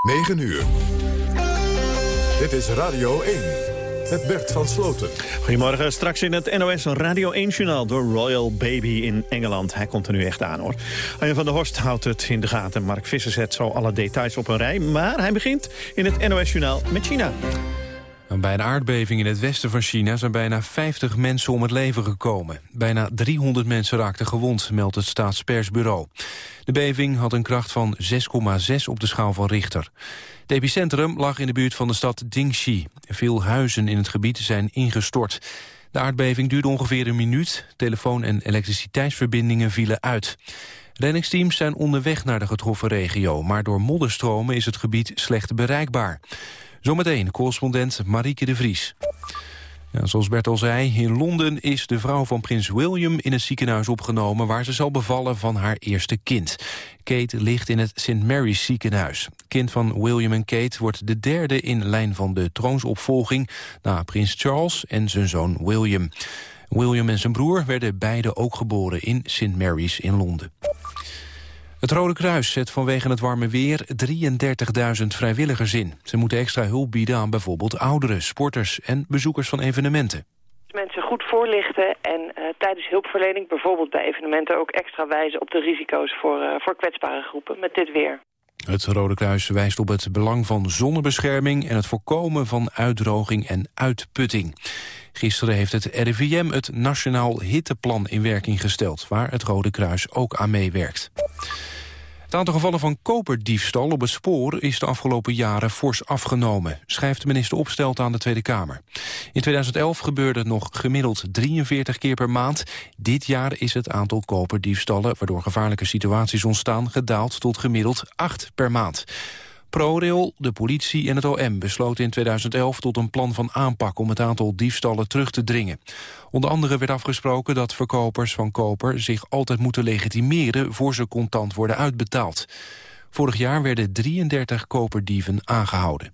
9 uur. Dit is Radio 1. Het Bert van Sloten. Goedemorgen, straks in het NOS Radio 1-journaal... door Royal Baby in Engeland. Hij komt er nu echt aan, hoor. Arjen van der Horst houdt het in de gaten. Mark Visser zet zo alle details op een rij. Maar hij begint in het NOS-journaal met China. Bij een aardbeving in het westen van China zijn bijna 50 mensen om het leven gekomen. Bijna 300 mensen raakten gewond, meldt het staatspersbureau. De beving had een kracht van 6,6 op de schaal van Richter. Het epicentrum lag in de buurt van de stad Dingxi. Veel huizen in het gebied zijn ingestort. De aardbeving duurde ongeveer een minuut. Telefoon- en elektriciteitsverbindingen vielen uit. Redningsteams zijn onderweg naar de getroffen regio... maar door modderstromen is het gebied slecht bereikbaar. Zometeen correspondent Marieke de Vries. Ja, zoals Bert al zei, in Londen is de vrouw van prins William in het ziekenhuis opgenomen waar ze zal bevallen van haar eerste kind. Kate ligt in het St. Mary's ziekenhuis. Kind van William en Kate wordt de derde in lijn van de troonsopvolging na prins Charles en zijn zoon William. William en zijn broer werden beide ook geboren in St. Mary's in Londen. Het Rode Kruis zet vanwege het warme weer 33.000 vrijwilligers in. Ze moeten extra hulp bieden aan bijvoorbeeld ouderen, sporters en bezoekers van evenementen. Mensen goed voorlichten en uh, tijdens hulpverlening, bijvoorbeeld bij evenementen... ook extra wijzen op de risico's voor, uh, voor kwetsbare groepen met dit weer. Het Rode Kruis wijst op het belang van zonnebescherming... en het voorkomen van uitdroging en uitputting. Gisteren heeft het RIVM het Nationaal Hitteplan in werking gesteld... waar het Rode Kruis ook aan meewerkt. Het aantal gevallen van koperdiefstal op het spoor is de afgelopen jaren fors afgenomen, schrijft de minister Opstelt aan de Tweede Kamer. In 2011 gebeurde het nog gemiddeld 43 keer per maand. Dit jaar is het aantal koperdiefstallen, waardoor gevaarlijke situaties ontstaan, gedaald tot gemiddeld 8 per maand. ProRail, de politie en het OM besloten in 2011 tot een plan van aanpak om het aantal diefstallen terug te dringen. Onder andere werd afgesproken dat verkopers van koper zich altijd moeten legitimeren voor ze contant worden uitbetaald. Vorig jaar werden 33 koperdieven aangehouden.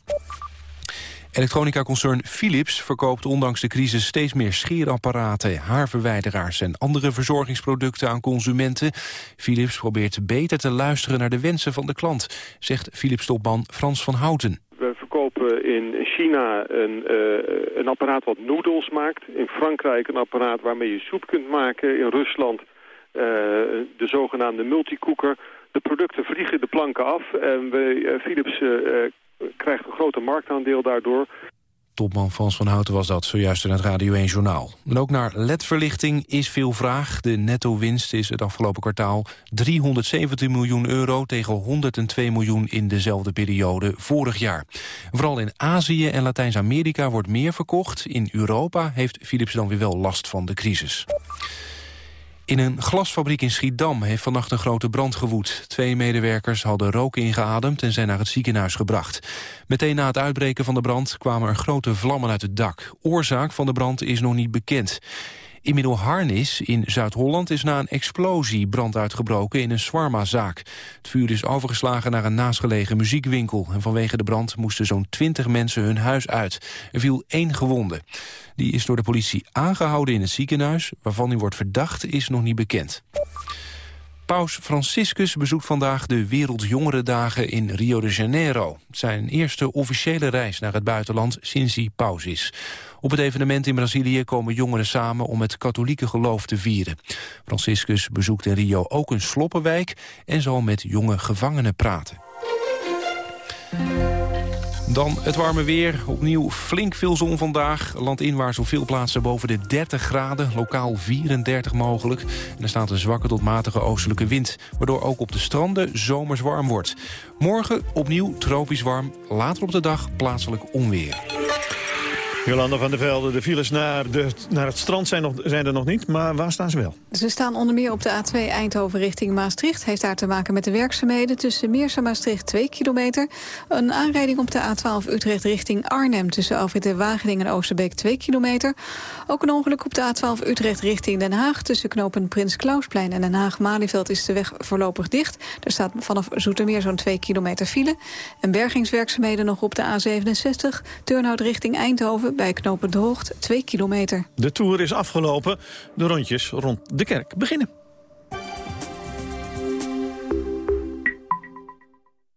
Elektronica-concern Philips verkoopt ondanks de crisis steeds meer scheerapparaten, haarverwijderaars en andere verzorgingsproducten aan consumenten. Philips probeert beter te luisteren naar de wensen van de klant, zegt Philips-topman Frans van Houten. We verkopen in China een, uh, een apparaat wat noedels maakt. In Frankrijk een apparaat waarmee je soep kunt maken. In Rusland uh, de zogenaamde multicooker. De producten vliegen de planken af en we, uh, Philips krijgt een groter marktaandeel daardoor. Topman Frans van Houten was dat, zojuist in het Radio 1 Journaal. En ook naar LED-verlichting is veel vraag. De netto-winst is het afgelopen kwartaal 317 miljoen euro... tegen 102 miljoen in dezelfde periode vorig jaar. Vooral in Azië en Latijns-Amerika wordt meer verkocht. In Europa heeft Philips dan weer wel last van de crisis. In een glasfabriek in Schiedam heeft vannacht een grote brand gewoed. Twee medewerkers hadden rook ingeademd en zijn naar het ziekenhuis gebracht. Meteen na het uitbreken van de brand kwamen er grote vlammen uit het dak. Oorzaak van de brand is nog niet bekend. In Middelharnis in Zuid-Holland is na een explosie brand uitgebroken in een swarmazaak. Het vuur is overgeslagen naar een naastgelegen muziekwinkel. En vanwege de brand moesten zo'n 20 mensen hun huis uit. Er viel één gewonde. Die is door de politie aangehouden in het ziekenhuis. Waarvan hij wordt verdacht is nog niet bekend. Paus Franciscus bezoekt vandaag de Wereldjongerendagen in Rio de Janeiro. Zijn eerste officiële reis naar het buitenland sinds hij paus is. Op het evenement in Brazilië komen jongeren samen om het katholieke geloof te vieren. Franciscus bezoekt in Rio ook een sloppenwijk en zal met jonge gevangenen praten. Dan het warme weer. Opnieuw flink veel zon vandaag. Landinwaarts op veel plaatsen boven de 30 graden. Lokaal 34 mogelijk. En er staat een zwakke tot matige oostelijke wind. Waardoor ook op de stranden zomers warm wordt. Morgen opnieuw tropisch warm. Later op de dag plaatselijk onweer. Jolanda van der Velde, de files naar, de, naar het strand zijn, zijn er nog niet, maar waar staan ze wel? Ze staan onder meer op de A2 Eindhoven richting Maastricht. Heeft daar te maken met de werkzaamheden tussen Meers en Maastricht 2 kilometer. Een aanrijding op de A12 Utrecht richting Arnhem tussen Alfred Wageningen en Oosterbeek 2 kilometer. Ook een ongeluk op de A12 Utrecht richting Den Haag tussen knopen Prins Klausplein en Den Haag-Malieveld is de weg voorlopig dicht. Er staat vanaf Zoetermeer zo'n 2 kilometer file. En bergingswerkzaamheden nog op de A67 Turnhout richting Eindhoven bij de Hoogt 2 kilometer. De Tour is afgelopen. De rondjes rond de kerk beginnen.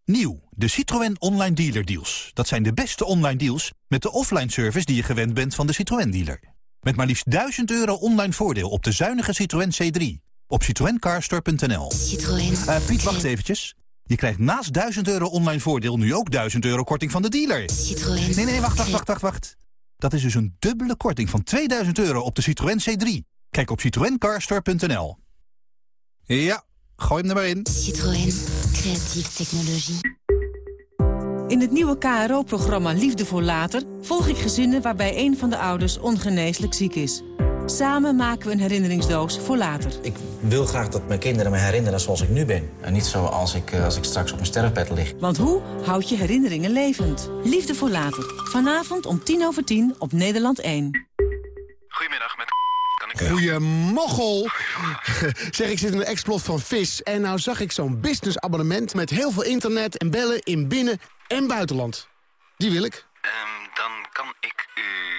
Nieuw. de Citroën Online Dealer Deals. Dat zijn de beste online deals met de offline service die je gewend bent van de Citroën dealer. Met maar liefst 1000 euro online voordeel op de zuinige Citroën C3. Op citroencarstore.nl. Citroën. Uh, Piet, wacht eventjes. Je krijgt naast 1000 euro online voordeel nu ook 1000 euro korting van de dealer. Citroën. Nee, nee, wacht, wacht, wacht, wacht, wacht. Dat is dus een dubbele korting van 2000 euro op de Citroën C3. Kijk op citroencarstore.nl. Ja, gooi hem er maar in. Citroën. Creatieve technologie. In het nieuwe KRO-programma Liefde voor Later... volg ik gezinnen waarbij een van de ouders ongeneeslijk ziek is. Samen maken we een herinneringsdoos voor later. Ik wil graag dat mijn kinderen me herinneren zoals ik nu ben. En niet zoals ik, als ik straks op mijn sterfbed lig. Want hoe houd je herinneringen levend? Liefde voor later. Vanavond om tien over tien op Nederland 1. Goedemiddag, met kan ik... Goeiemoggel. zeg, ik zit in een explot van vis. En nou zag ik zo'n businessabonnement met heel veel internet en bellen in binnen- en buitenland. Die wil ik. Um, dan kan ik u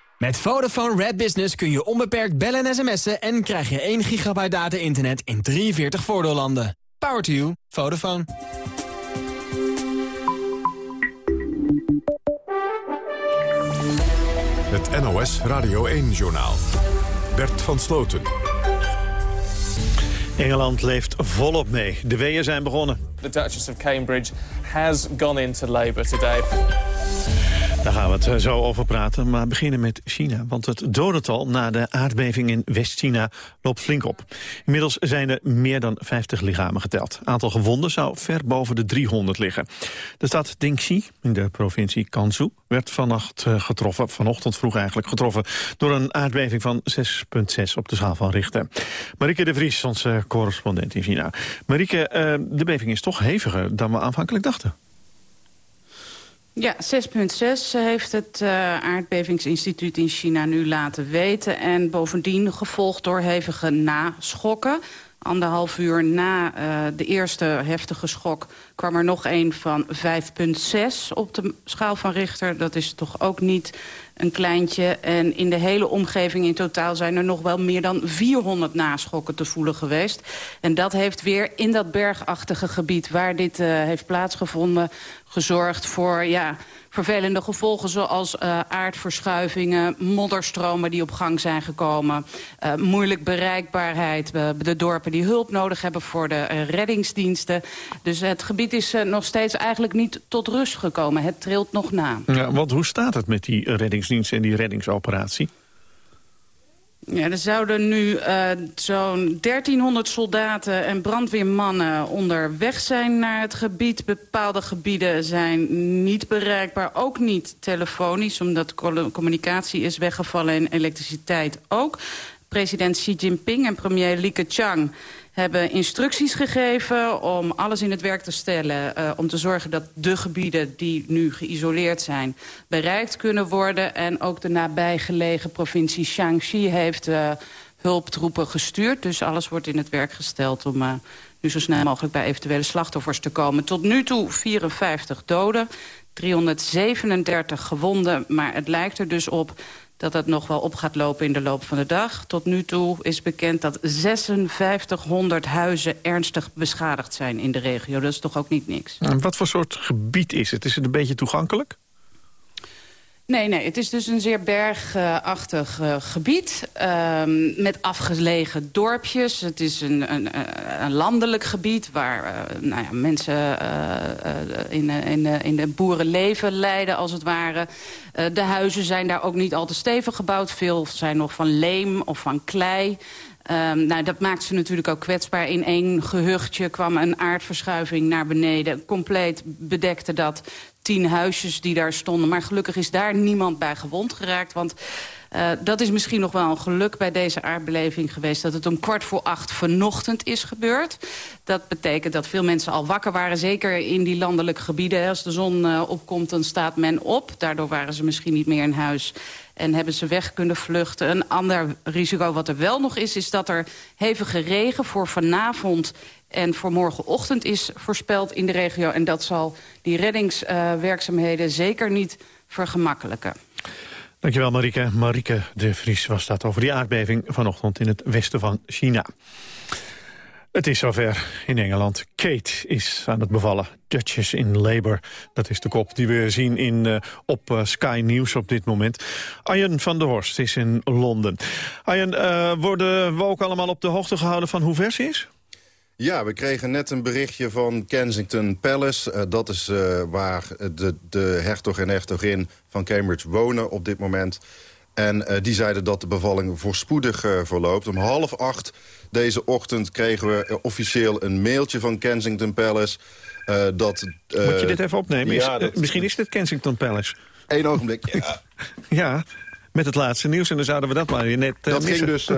Met Vodafone Red Business kun je onbeperkt bellen en sms'en... en krijg je 1 gigabyte data-internet in 43 voordeellanden. Power to you. Vodafone. Het NOS Radio 1-journaal. Bert van Sloten. Engeland leeft volop mee. De weeën zijn begonnen. The Duchess of Cambridge has gone into Labour today. Daar gaan we het zo over praten, maar beginnen met China. Want het dodental na de aardbeving in West-China loopt flink op. Inmiddels zijn er meer dan 50 lichamen geteld. Aantal gewonden zou ver boven de 300 liggen. De stad Dingxi in de provincie Kansu werd vannacht getroffen, vanochtend vroeg eigenlijk getroffen, door een aardbeving van 6,6 op de schaal van Richter. Marike de Vries, onze correspondent in China. Marike, de beving is toch heviger dan we aanvankelijk dachten. Ja, 6,6 heeft het uh, aardbevingsinstituut in China nu laten weten. En bovendien gevolgd door hevige naschokken. Anderhalf uur na uh, de eerste heftige schok kwam er nog een van 5,6 op de schaal van Richter. Dat is toch ook niet een kleintje. En in de hele omgeving in totaal zijn er nog wel meer dan 400 naschokken te voelen geweest. En dat heeft weer in dat bergachtige gebied waar dit uh, heeft plaatsgevonden... gezorgd voor ja, vervelende gevolgen zoals uh, aardverschuivingen... modderstromen die op gang zijn gekomen... Uh, moeilijk bereikbaarheid, de dorpen die hulp nodig hebben voor de reddingsdiensten. Dus het gebied is nog steeds eigenlijk niet tot rust gekomen. Het trilt nog na. Ja, want hoe staat het met die reddingsdienst en die reddingsoperatie? Ja, er zouden nu uh, zo'n 1300 soldaten en brandweermannen onderweg zijn naar het gebied. Bepaalde gebieden zijn niet bereikbaar, ook niet telefonisch... omdat communicatie is weggevallen en elektriciteit ook. President Xi Jinping en premier Li Keqiang hebben instructies gegeven om alles in het werk te stellen... Uh, om te zorgen dat de gebieden die nu geïsoleerd zijn... bereikt kunnen worden. En ook de nabijgelegen provincie Shaanxi heeft uh, hulptroepen gestuurd. Dus alles wordt in het werk gesteld om uh, nu zo snel mogelijk... bij eventuele slachtoffers te komen. Tot nu toe 54 doden, 337 gewonden. Maar het lijkt er dus op dat het nog wel op gaat lopen in de loop van de dag. Tot nu toe is bekend dat 5600 huizen ernstig beschadigd zijn in de regio. Dat is toch ook niet niks. En wat voor soort gebied is het? Is het een beetje toegankelijk? Nee, nee, het is dus een zeer bergachtig uh, gebied uh, met afgelegen dorpjes. Het is een, een, een landelijk gebied waar uh, nou ja, mensen in, in, in de boerenleven leiden als het ware. de huizen zijn daar ook niet al te stevig gebouwd. Veel zijn nog van leem of van klei. Um, nou, dat maakt ze natuurlijk ook kwetsbaar. In één gehuchtje kwam een aardverschuiving naar beneden. Compleet bedekte dat tien huisjes die daar stonden. Maar gelukkig is daar niemand bij gewond geraakt. Want dat is misschien nog wel een geluk bij deze aardbeleving geweest... dat het om kwart voor acht vanochtend is gebeurd. Dat betekent dat veel mensen al wakker waren, zeker in die landelijke gebieden. Als de zon uh, opkomt, dan staat men op. Daardoor waren ze misschien niet meer in huis en hebben ze weg kunnen vluchten. Een ander risico wat er wel nog is, is dat er hevige regen voor vanavond en voor morgenochtend is voorspeld in de regio. En dat zal die reddingswerkzaamheden zeker niet vergemakkelijken. Dankjewel Marike. Marike de Vries was dat over die aardbeving vanochtend in het westen van China. Het is zover in Engeland. Kate is aan het bevallen. Duchess in Labour. Dat is de kop die we zien in, uh, op uh, Sky News op dit moment. Arjen van der Horst is in Londen. Arjen, uh, worden we ook allemaal op de hoogte gehouden van hoe ver ze is? Ja, we kregen net een berichtje van Kensington Palace. Uh, dat is uh, waar de, de hertog en hertogin van Cambridge wonen op dit moment. En uh, die zeiden dat de bevalling voorspoedig verloopt. Om half acht deze ochtend kregen we officieel een mailtje van Kensington Palace. dat, Moet je dit even opnemen? Ja, is, dat... misschien is dit Kensington Palace. Eén ogenblik. Ja. ja, met het laatste nieuws. En dan zouden we dat maar weer net Dat missen. ging dus...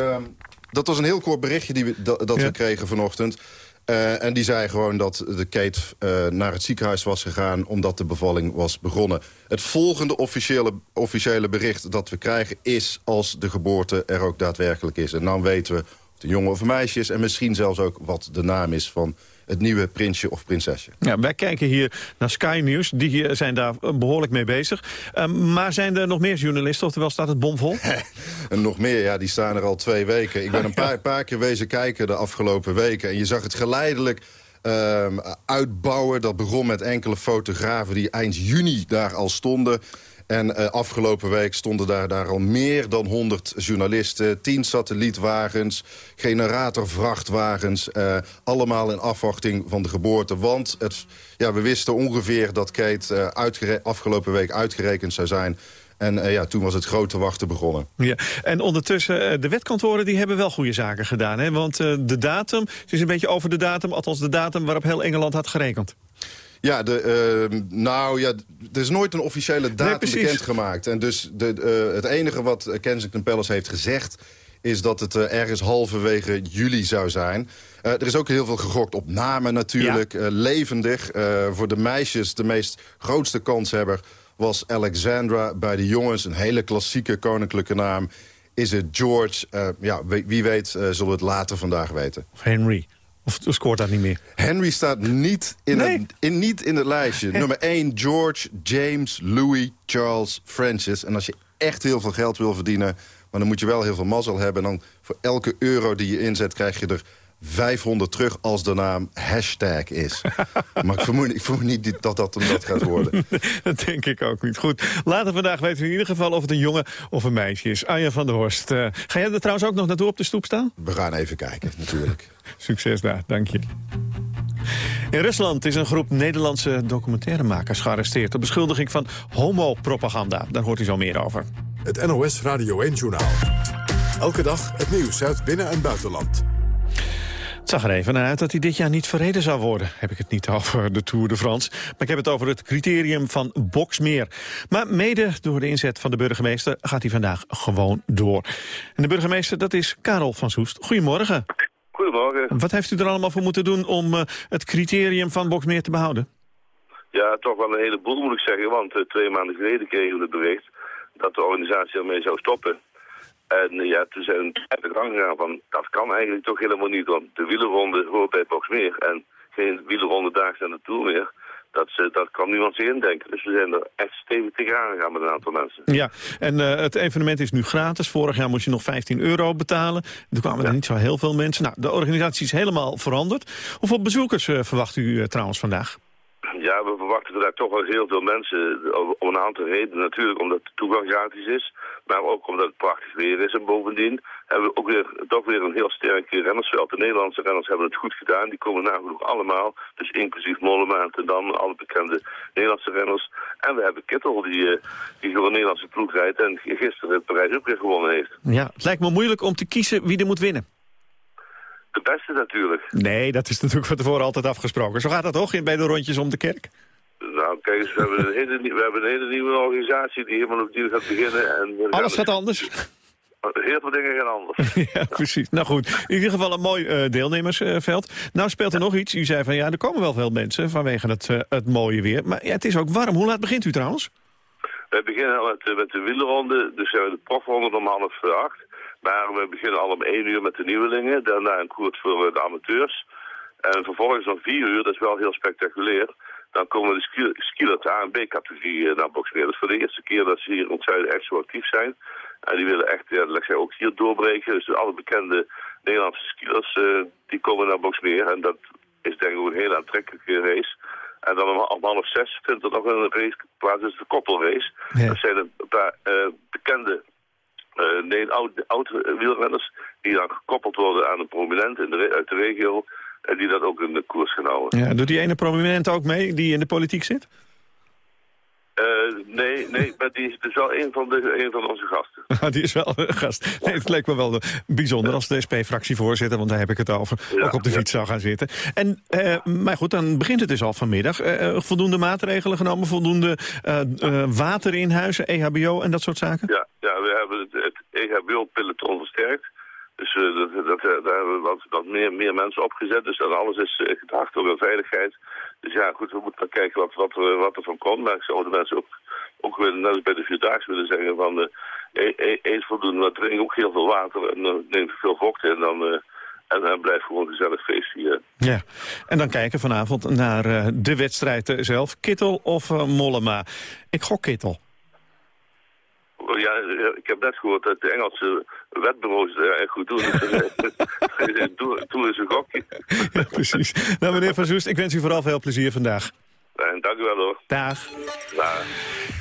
Dat was een heel kort berichtje die we, dat, dat ja. we kregen vanochtend. Uh, en die zei gewoon dat de Kate uh, naar het ziekenhuis was gegaan... omdat de bevalling was begonnen. Het volgende officiële, officiële bericht dat we krijgen... is als de geboorte er ook daadwerkelijk is. En dan weten we of het een jongen of een meisje is... en misschien zelfs ook wat de naam is van het nieuwe prinsje of prinsesje. Ja, wij kijken hier naar Sky News. Die zijn daar behoorlijk mee bezig. Uh, maar zijn er nog meer journalisten, oftewel staat het bomvol? en nog meer, ja, die staan er al twee weken. Ik ben een paar, paar keer wezen kijken de afgelopen weken. En je zag het geleidelijk uh, uitbouwen. Dat begon met enkele fotografen die eind juni daar al stonden... En uh, afgelopen week stonden daar, daar al meer dan 100 journalisten... 10 satellietwagens, generatorvrachtwagens... Uh, allemaal in afwachting van de geboorte. Want het, ja, we wisten ongeveer dat Kate uh, afgelopen week uitgerekend zou zijn... En ja, toen was het grote wachten begonnen. Ja. En ondertussen, de wetkantoren die hebben wel goede zaken gedaan. Hè? Want de datum, het is een beetje over de datum... althans de datum waarop heel Engeland had gerekend. Ja, de, uh, nou ja, er is nooit een officiële datum nee, bekendgemaakt. En dus de, uh, het enige wat Kensington Palace heeft gezegd... is dat het uh, ergens halverwege juli zou zijn. er is ook heel veel gegokt op namen natuurlijk. Ja. levendig. voor de meisjes de meest grootste kanshebber was Alexandra. Bij de jongens een hele klassieke koninklijke naam. Is het George? ja, wie, wie weet zullen we het later vandaag weten. Of Henry. Of scoort dat niet meer? Henry staat niet in, nee. het, in, niet in het lijstje. Nummer 1, George, James, Louis, Charles, Francis. En als je echt heel veel geld wil verdienen... maar dan moet je wel heel veel mazzel hebben. En dan voor elke euro die je inzet krijg je er 500 terug als de naam hashtag is. maar ik vermoed, ik vermoed niet dat dat hem dat gaat worden. dat denk ik ook niet. Goed, later vandaag weten we in ieder geval of het een jongen of een meisje is. Arjen van der Horst, uh, ga jij er trouwens ook nog naartoe op de stoep staan? We gaan even kijken, natuurlijk. Succes daar, dank je. In Rusland is een groep Nederlandse documentairemakers gearresteerd... op beschuldiging van homopropaganda. Daar hoort u zo meer over. Het NOS Radio 1-journaal. Elke dag het nieuws uit binnen- en buitenland. Het zag er even naar uit dat hij dit jaar niet verreden zou worden. Heb ik het niet over de Tour de France. Maar ik heb het over het criterium van Boksmeer. Maar mede door de inzet van de burgemeester gaat hij vandaag gewoon door. En de burgemeester, dat is Karel van Soest. Goedemorgen. Goedemorgen. Wat heeft u er allemaal voor moeten doen om uh, het criterium van Boksmeer te behouden? Ja, toch wel een heleboel moet ik zeggen. Want uh, twee maanden geleden kregen we het bericht dat de organisatie ermee zou stoppen. En uh, ja, toen zijn we de gang gegaan van, dat kan eigenlijk toch helemaal niet. Want de wielerronde hoort bij Boksmeer. En geen wielerronde daags aan de Tour meer. Dat, dat kan niemand zich indenken. Dus we zijn er echt stevig tegenaan gegaan met een aantal mensen. Ja, en uh, het evenement is nu gratis. Vorig jaar moest je nog 15 euro betalen. Er kwamen ja. er niet zo heel veel mensen. Nou, de organisatie is helemaal veranderd. Hoeveel bezoekers uh, verwacht u uh, trouwens vandaag? Ja, we verwachten daar toch wel heel veel mensen. Om een aantal redenen. Natuurlijk omdat de toegang gratis is. Maar ook omdat het prachtig weer is. En bovendien hebben we ook weer, toch weer een heel sterk rennersveld. De Nederlandse renners hebben het goed gedaan. Die komen nagenoeg allemaal. Dus inclusief Mollema en dan alle bekende Nederlandse renners. En we hebben Kittel die, die voor een Nederlandse ploeg rijdt. En gisteren het Parijs ook weer gewonnen heeft. Ja, het lijkt me moeilijk om te kiezen wie er moet winnen. De beste natuurlijk. Nee, dat is natuurlijk van tevoren altijd afgesproken. Zo gaat dat toch bij de rondjes om de kerk? Nou, kijk eens, we hebben, een hele, we hebben een hele nieuwe organisatie die helemaal opnieuw gaat beginnen. En Alles gaat anders. Heel veel dingen gaan anders. ja, precies. Nou goed, in ieder geval een mooi eh, deelnemersveld. Nou speelt er nog iets. U zei van ja, er komen wel veel mensen vanwege het, eh, het mooie weer. Maar ja, het is ook warm. Hoe laat begint u trouwens? We beginnen met, met de wielerronde, dus we de profronde om half eh, acht. Maar we beginnen al om één uur met de nieuwelingen, daarna een koers voor de amateurs. En vervolgens om vier uur, dat is wel heel spectaculair, dan komen de ski- skielers A en B-categorie naar Boksmeer. Dat is voor de eerste keer dat ze hier in het zuiden echt zo actief zijn. En die willen echt, ja, ik zeggen, ook hier doorbreken. Dus alle bekende Nederlandse skielers, eh, die komen naar Boksmeer. En dat is denk ik ook een hele aantrekkelijke race. En dan om, om half zes vindt er nog een race plaats, dus de koppelrace. Dat zijn een paar eh, bekende eh nee, oud, oud wielrenners die dan gekoppeld worden aan een prominent in de, uit de regio. En die dat ook in de koers gaan houden. Ja, doet die ene prominent ook mee die in de politiek zit? Eh, nee, nee, maar die is dus wel een van, de, een van onze gasten. die is wel een gast. Nee, het leek me wel eh, bijzonder als de SP-fractievoorzitter, want daar heb ik het over, Ja, ook op de ja. fiets zou gaan zitten. En, eh, maar goed, dan begint het dus al vanmiddag. Voldoende maatregelen genomen, voldoende water in huizen, EHBO en dat soort zaken? Ja, ja we hebben het, het EHBO-peloton versterkt. Dus eh, dat, dat, eh, daar hebben we wat, wat meer, meer mensen opgezet. Dus dat alles is uh, gedacht over veiligheid. Dus ja, goed, we moeten maar kijken wat, wat, er, wat er van komt. Maar ik zou de mensen ook, ook willen, net als bij de Vierdaagse willen zeggen van... eh, e- eet voldoende, maar drink ook heel veel water en uh, neem veel vocht in. Dan, uh, en, en blijf gewoon gezellig feest hier. Ja, en dan kijken vanavond naar uh, de wedstrijd zelf. Kittel of uh, Mollema? Ik gok Kittel. Ja, ik heb net gehoord dat de Engelse wetbureaus het erg goed doen. Toen is een gokje. Precies. Nou, meneer Van Zoest, ik wens u vooral veel plezier vandaag. En dank u wel hoor. Dag. Dag.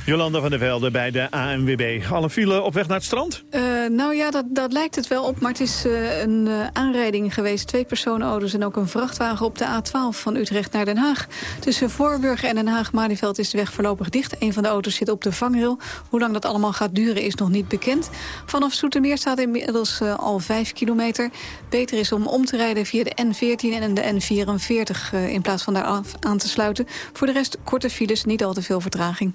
Jolanda van der Velde bij de ANWB. Alle file op weg naar het strand? Uh, nou ja, dat, dat lijkt het wel op. Maar het is uh, een uh, aanrijding geweest. Twee personenauto's en ook een vrachtwagen op de A12 van Utrecht naar Den Haag. Tussen Voorburg en Den Haag-Malieveld is de weg voorlopig dicht. Een van de auto's zit op de vangrail. Hoe lang dat allemaal gaat duren is nog niet bekend. Vanaf Soetermeer staat inmiddels uh, al 5 kilometer. Beter is om om te rijden via de N14 en de N44... Uh, in plaats van daar aan te sluiten. Voor de rest korte files, niet al te veel vertraging.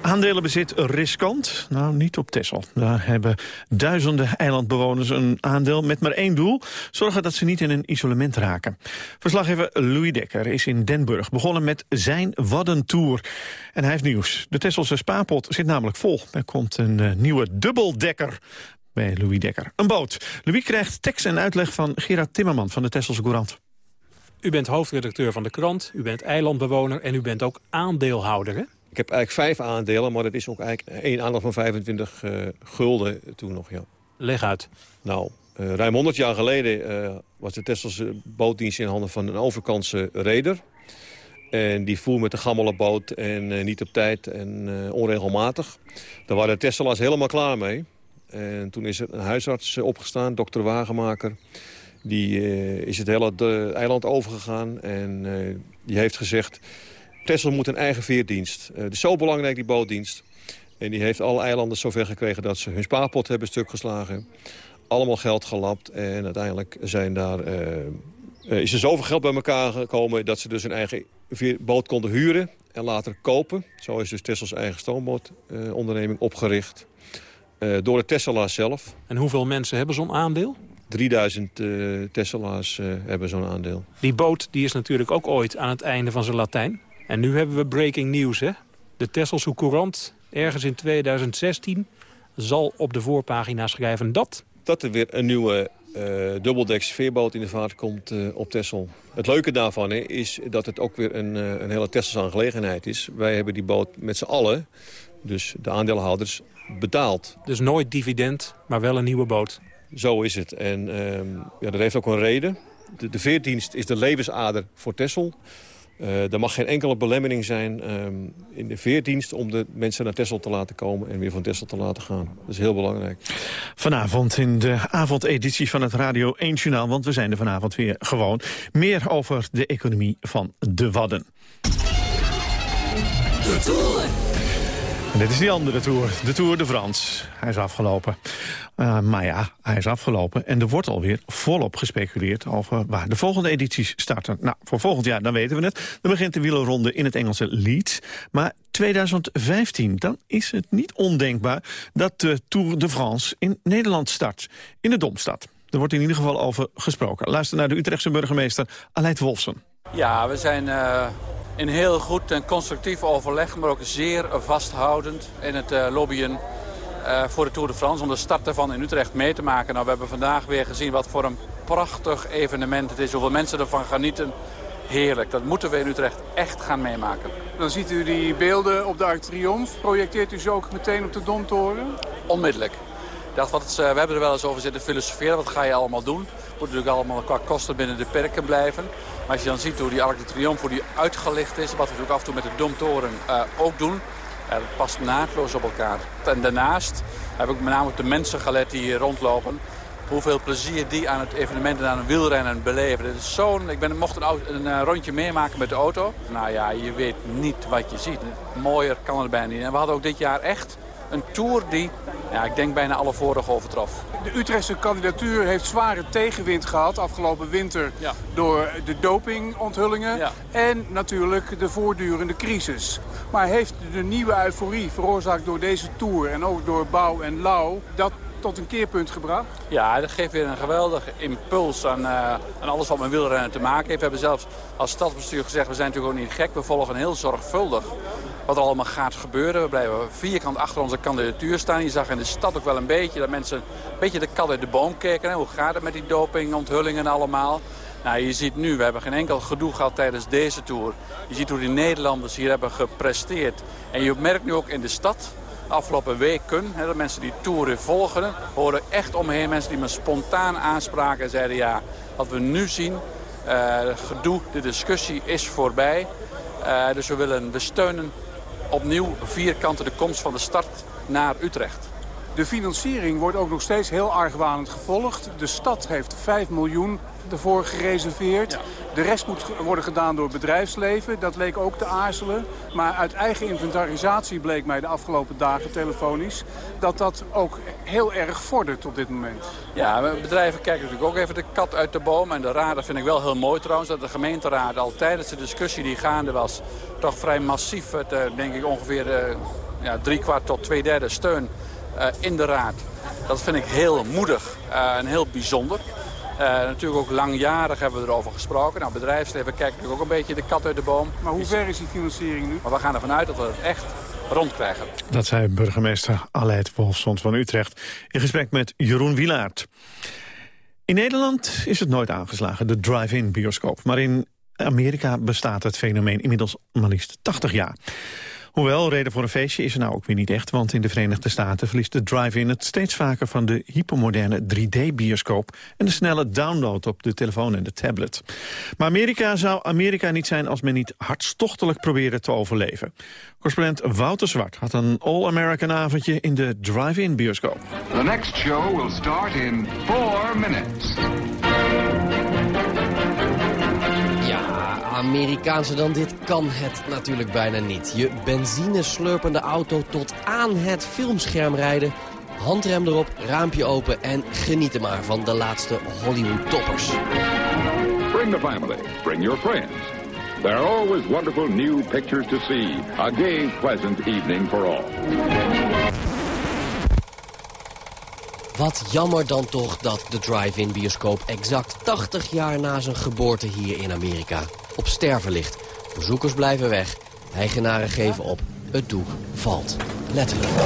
Aandelenbezit riskant? Nou, niet op Texel. Daar hebben duizenden eilandbewoners een aandeel met maar één doel. Zorgen dat ze niet in een isolement raken. Verslaggever Louis Dekker is in Den Burg begonnen met zijn Waddentour. En hij heeft nieuws. De Tesselse spaarpot zit namelijk vol. Er komt een uh, nieuwe dubbeldekker bij Louis Dekker. Een boot. Louis krijgt tekst en uitleg van Gerard Timmerman van de Tesselse Courant. U bent hoofdredacteur van de krant, u bent eilandbewoner en u bent ook aandeelhouder, hè? Ik heb eigenlijk vijf aandelen, maar dat is ook eigenlijk één aandeel van 25 uh, gulden toen nog, ja. Leg uit. Nou, uh, ruim 100 jaar geleden uh, was de Tesselse bootdienst in handen van een overkantse reder. En die voer met de gammele boot en niet op tijd en onregelmatig. Daar waren de Tesselaars helemaal klaar mee. En toen is er een huisarts opgestaan, dokter Wagenmaker. Die is het hele eiland overgegaan en die heeft gezegd... Texel moet een eigen veerdienst. Uh, het is zo belangrijk, die bootdienst. En die heeft alle eilanden zover gekregen dat ze hun spaarpot hebben stuk geslagen. Allemaal geld gelapt. En uiteindelijk zijn daar, is er zoveel geld bij elkaar gekomen... dat ze dus een eigen boot konden huren en later kopen. Zo is dus Tessels eigen stoombootonderneming opgericht. door de Tesselaars zelf. En hoeveel mensen hebben zo'n aandeel? 3000 Tesselaars hebben zo'n aandeel. Die boot die is natuurlijk ook ooit aan het einde van zijn Latijn. En nu hebben we breaking news, hè? De Tesselse Courant, ergens in 2016, zal op de voorpagina schrijven dat... Dat er weer een nieuwe uh, dubbeldeks veerboot in de vaart komt uh, op Texel. Het leuke daarvan is dat het ook weer een, uh, een hele Tesselse aangelegenheid is. Wij hebben die boot met z'n allen, dus de aandeelhouders, betaald. Dus nooit dividend, maar wel een nieuwe boot. Zo is het. En ja, dat heeft ook een reden. De, de veerdienst is de levensader voor Texel. Uh, er mag geen enkele belemmering zijn um, in de veerdienst... om de mensen naar Texel te laten komen en weer van Texel te laten gaan. Dat is heel belangrijk. Vanavond in de avondeditie van het Radio 1 Journaal... want we zijn er vanavond weer gewoon. Meer over de economie van de Wadden. De Tour. En dit is die andere Tour, de Tour de France. Hij is afgelopen. Uh, maar ja, hij is afgelopen en er wordt alweer volop gespeculeerd... over waar de volgende edities starten. Nou, voor volgend jaar, dan weten we het. Dan begint de wielerronde in het Engelse Leeds. Maar 2015, dan is het niet ondenkbaar... dat de Tour de France in Nederland start. In de Domstad. Er wordt in ieder geval over gesproken. Luister naar de Utrechtse burgemeester Aleid Wolfsen. Ja, we zijn uh, in heel goed en constructief overleg... maar ook zeer vasthoudend in het uh, lobbyen uh, voor de Tour de France... om de start ervan in Utrecht mee te maken. Nou, we hebben vandaag weer gezien wat voor een prachtig evenement het is. Hoeveel mensen ervan genieten. Heerlijk, dat moeten we in Utrecht echt gaan meemaken. Dan ziet u die beelden op de Arc Triomphe. Projecteert u ze ook meteen op de Domtoren? Onmiddellijk. dacht, wat het, we hebben er wel eens over zitten filosoferen. Wat ga je allemaal doen? Moet natuurlijk allemaal qua kosten binnen de perken blijven. Maar als je dan ziet hoe die Arc de Triomphe die uitgelicht is... wat we natuurlijk af en toe met de Domtoren uh, ook doen... Dat past naadloos op elkaar. En daarnaast heb ik met name op de mensen gelet die hier rondlopen. Hoeveel plezier die aan het evenement en aan een wielrennen beleven. Dit is ik ben, mocht een, een, een, rondje meemaken met de auto. Nou ja, je weet niet wat je ziet. Mooier kan het bijna niet. En we hadden ook dit jaar echt een Tour die, ja, ik denk bijna alle vorige overtrof. De Utrechtse kandidatuur heeft zware tegenwind gehad afgelopen winter... Ja. door de dopingonthullingen ja. en natuurlijk de voortdurende crisis. Maar heeft de nieuwe euforie veroorzaakt door deze Tour en ook door Bouw en Lau... dat tot een keerpunt gebracht? Ja, dat geeft weer een geweldige impuls aan, uh, aan alles wat met wielrennen te maken heeft. We hebben zelfs als stadsbestuur gezegd, we zijn natuurlijk ook niet gek. We volgen heel zorgvuldig wat er allemaal gaat gebeuren. We blijven vierkant achter onze kandidatuur staan. Je zag in de stad ook wel een beetje dat mensen een beetje de kat uit de boom keken. Hè? Hoe gaat het met die doping, onthullingen allemaal? Nou, je ziet nu, we hebben geen enkel gedoe gehad tijdens deze Tour. Je ziet hoe die Nederlanders hier hebben gepresteerd. En je merkt nu ook in de stad, afgelopen weken, hè, dat mensen die Tour volgen... horen echt omheen mensen die me spontaan aanspraken en zeiden... ja, wat we nu zien, uh, gedoe, de discussie is voorbij. Uh, dus we willen, we steunen opnieuw vierkanten de komst van de start naar Utrecht. De financiering wordt ook nog steeds heel argwanend gevolgd. De stad heeft 5 miljoen ervoor gereserveerd. Ja. De rest moet worden gedaan door het bedrijfsleven. Dat leek ook te aarzelen. Maar uit eigen inventarisatie bleek mij de afgelopen dagen telefonisch... dat dat ook heel erg vordert op dit moment. Ja, bedrijven kijken natuurlijk ook even de kat uit de boom. En de raden vind ik wel heel mooi trouwens... dat de gemeenteraad al tijdens de discussie die gaande was... toch vrij massief, het, denk ik ongeveer uh, ja, drie kwart tot twee derde steun uh, in de raad. Dat vind ik heel moedig en heel bijzonder. Uh, natuurlijk ook langjarig hebben we erover gesproken. Nou, bedrijfsleven kijkt natuurlijk ook een beetje de kat uit de boom. Maar hoe ver is die financiering nu? Maar we gaan ervan uit dat we het echt rondkrijgen. Dat zei burgemeester Aleid Wolfsons van Utrecht in gesprek met Jeroen Wilaert. In Nederland is het nooit aangeslagen, de drive-in bioscoop. Maar in Amerika bestaat het fenomeen inmiddels maar liefst 80 jaar. Hoewel, reden voor een feestje is er nou ook weer niet echt... want in de Verenigde Staten verliest de drive-in het steeds vaker... van de hypermoderne 3D-bioscoop en de snelle download op de telefoon en de tablet. Maar Amerika zou Amerika niet zijn als men niet hartstochtelijk probeerde te overleven. Correspondent Wouter Zwart had een all-American avondje in de drive-in bioscoop. The next show will start in four minutes. Amerikaanse dan dit kan het natuurlijk bijna niet. Je benzineslurpende auto tot aan het filmscherm rijden... handrem erop, raampje open en geniet er maar van de laatste Hollywood-toppers. Bring the family, bring your friends. There are always wonderful new pictures to see. A gay, pleasant evening for all. Wat jammer dan toch dat de drive-in bioscoop exact 80 jaar na zijn geboorte hier in Amerika op sterven ligt. Bezoekers blijven weg, eigenaren geven op. Het doek valt. Letterlijk. Well,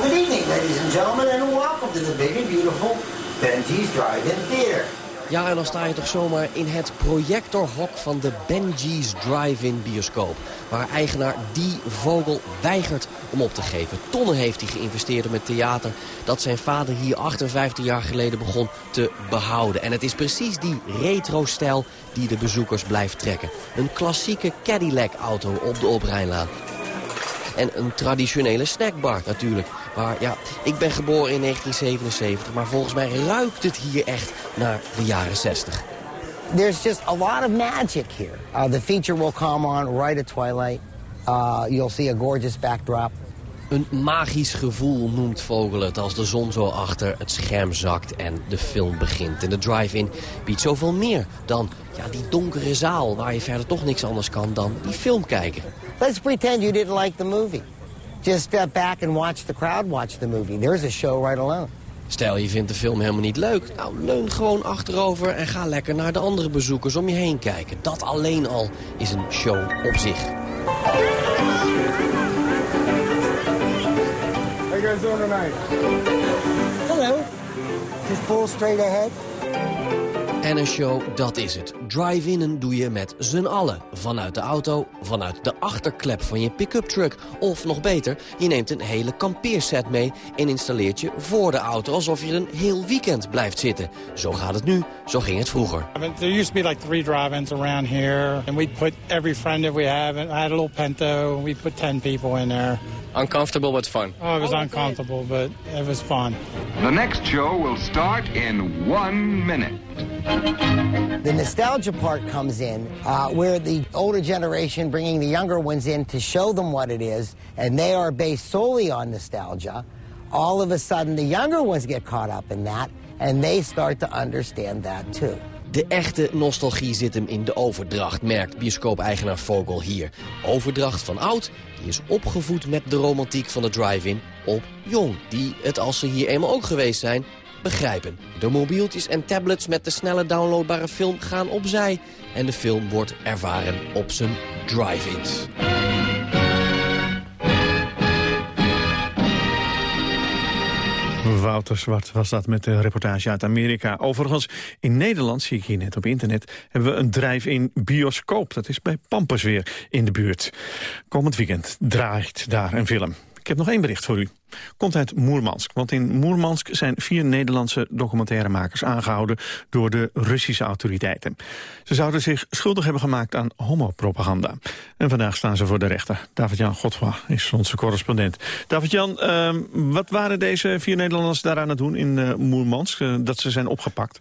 good evening, ladies and gentlemen, and welcome to the big and beautiful Benji's Drive-In Theater. Ja, en dan sta je toch zomaar in het projectorhok van de Benji's Drive-In bioscoop. Waar eigenaar Die Vogel weigert om op te geven. Tonnen heeft hij geïnvesteerd om het theater dat zijn vader hier 58 jaar geleden begon te behouden. En het is precies die retro-stijl die de bezoekers blijft trekken. Een klassieke Cadillac-auto op de Oprijnlaan. En een traditionele snackbar natuurlijk. Maar ja, ik ben geboren in 1977, maar volgens mij ruikt het hier echt naar de jaren 60. There's just a lot of magic here. Uh, the feature will come on right at twilight. Uh, you'll see a gorgeous backdrop. Een magisch gevoel noemt Vogel het als de zon zo achter het scherm zakt en de film begint. En de drive-in biedt zoveel meer dan ja, die donkere zaal waar je verder toch niks anders kan dan die film kijken. Let's pretend you didn't like the movie. Just step back and watch the crowd watch the movie. There's a show right alone. Stel je vindt de film helemaal niet leuk. Nou, leun gewoon achterover en ga lekker naar de andere bezoekers om je heen kijken. Dat alleen al is een show op zich. Arizona night. Hello. Just pull straight ahead. En een show, dat is het. Drive-innen doe je met z'n allen. Vanuit de auto, vanuit de achterklep van je pick-up truck. Of nog beter, je neemt een hele kampeerset mee... en installeert je voor de auto alsof je een heel weekend blijft zitten. Zo gaat het nu, zo ging het vroeger. I mean, there used to be like three drive-ins around here. And we'd put every friend that we have. And I had a little Pinto, and we'd put 10 people in there. Uncomfortable but fun. Oh, it was uncomfortable, but it was fun. The next show will start in one minute. The nostalgia part comes in, uh, where the older generation bringing the younger ones in to show them what it is, and they are based solely on nostalgia. All of a sudden, the younger ones get caught up in that, and they start to understand that too. De echte nostalgie zit hem in de overdracht, merkt bioscoop-eigenaar Vogel hier. Overdracht van oud, die is opgevoed met de romantiek van de drive-in, op jong, die het als ze hier eenmaal ook geweest zijn, begrijpen. De mobieltjes en tablets met de snelle downloadbare film gaan opzij. En de film wordt ervaren op zijn drive-ins. Wouter Zwart was dat met de reportage uit Amerika. Overigens, in Nederland, zie ik hier net op internet... hebben we een drive-in bioscoop. Dat is bij Pampers weer in de buurt. Komend weekend draait daar een film. Ik heb nog één bericht voor u. Komt uit Moermansk, want in Moermansk zijn vier Nederlandse documentairemakers aangehouden door de Russische autoriteiten. Ze zouden zich schuldig hebben gemaakt aan homopropaganda. En vandaag staan ze voor de rechter. David-Jan is onze correspondent. David-Jan, uh, wat waren deze vier Nederlanders daar aan het doen in uh, Moermansk, uh, dat ze zijn opgepakt?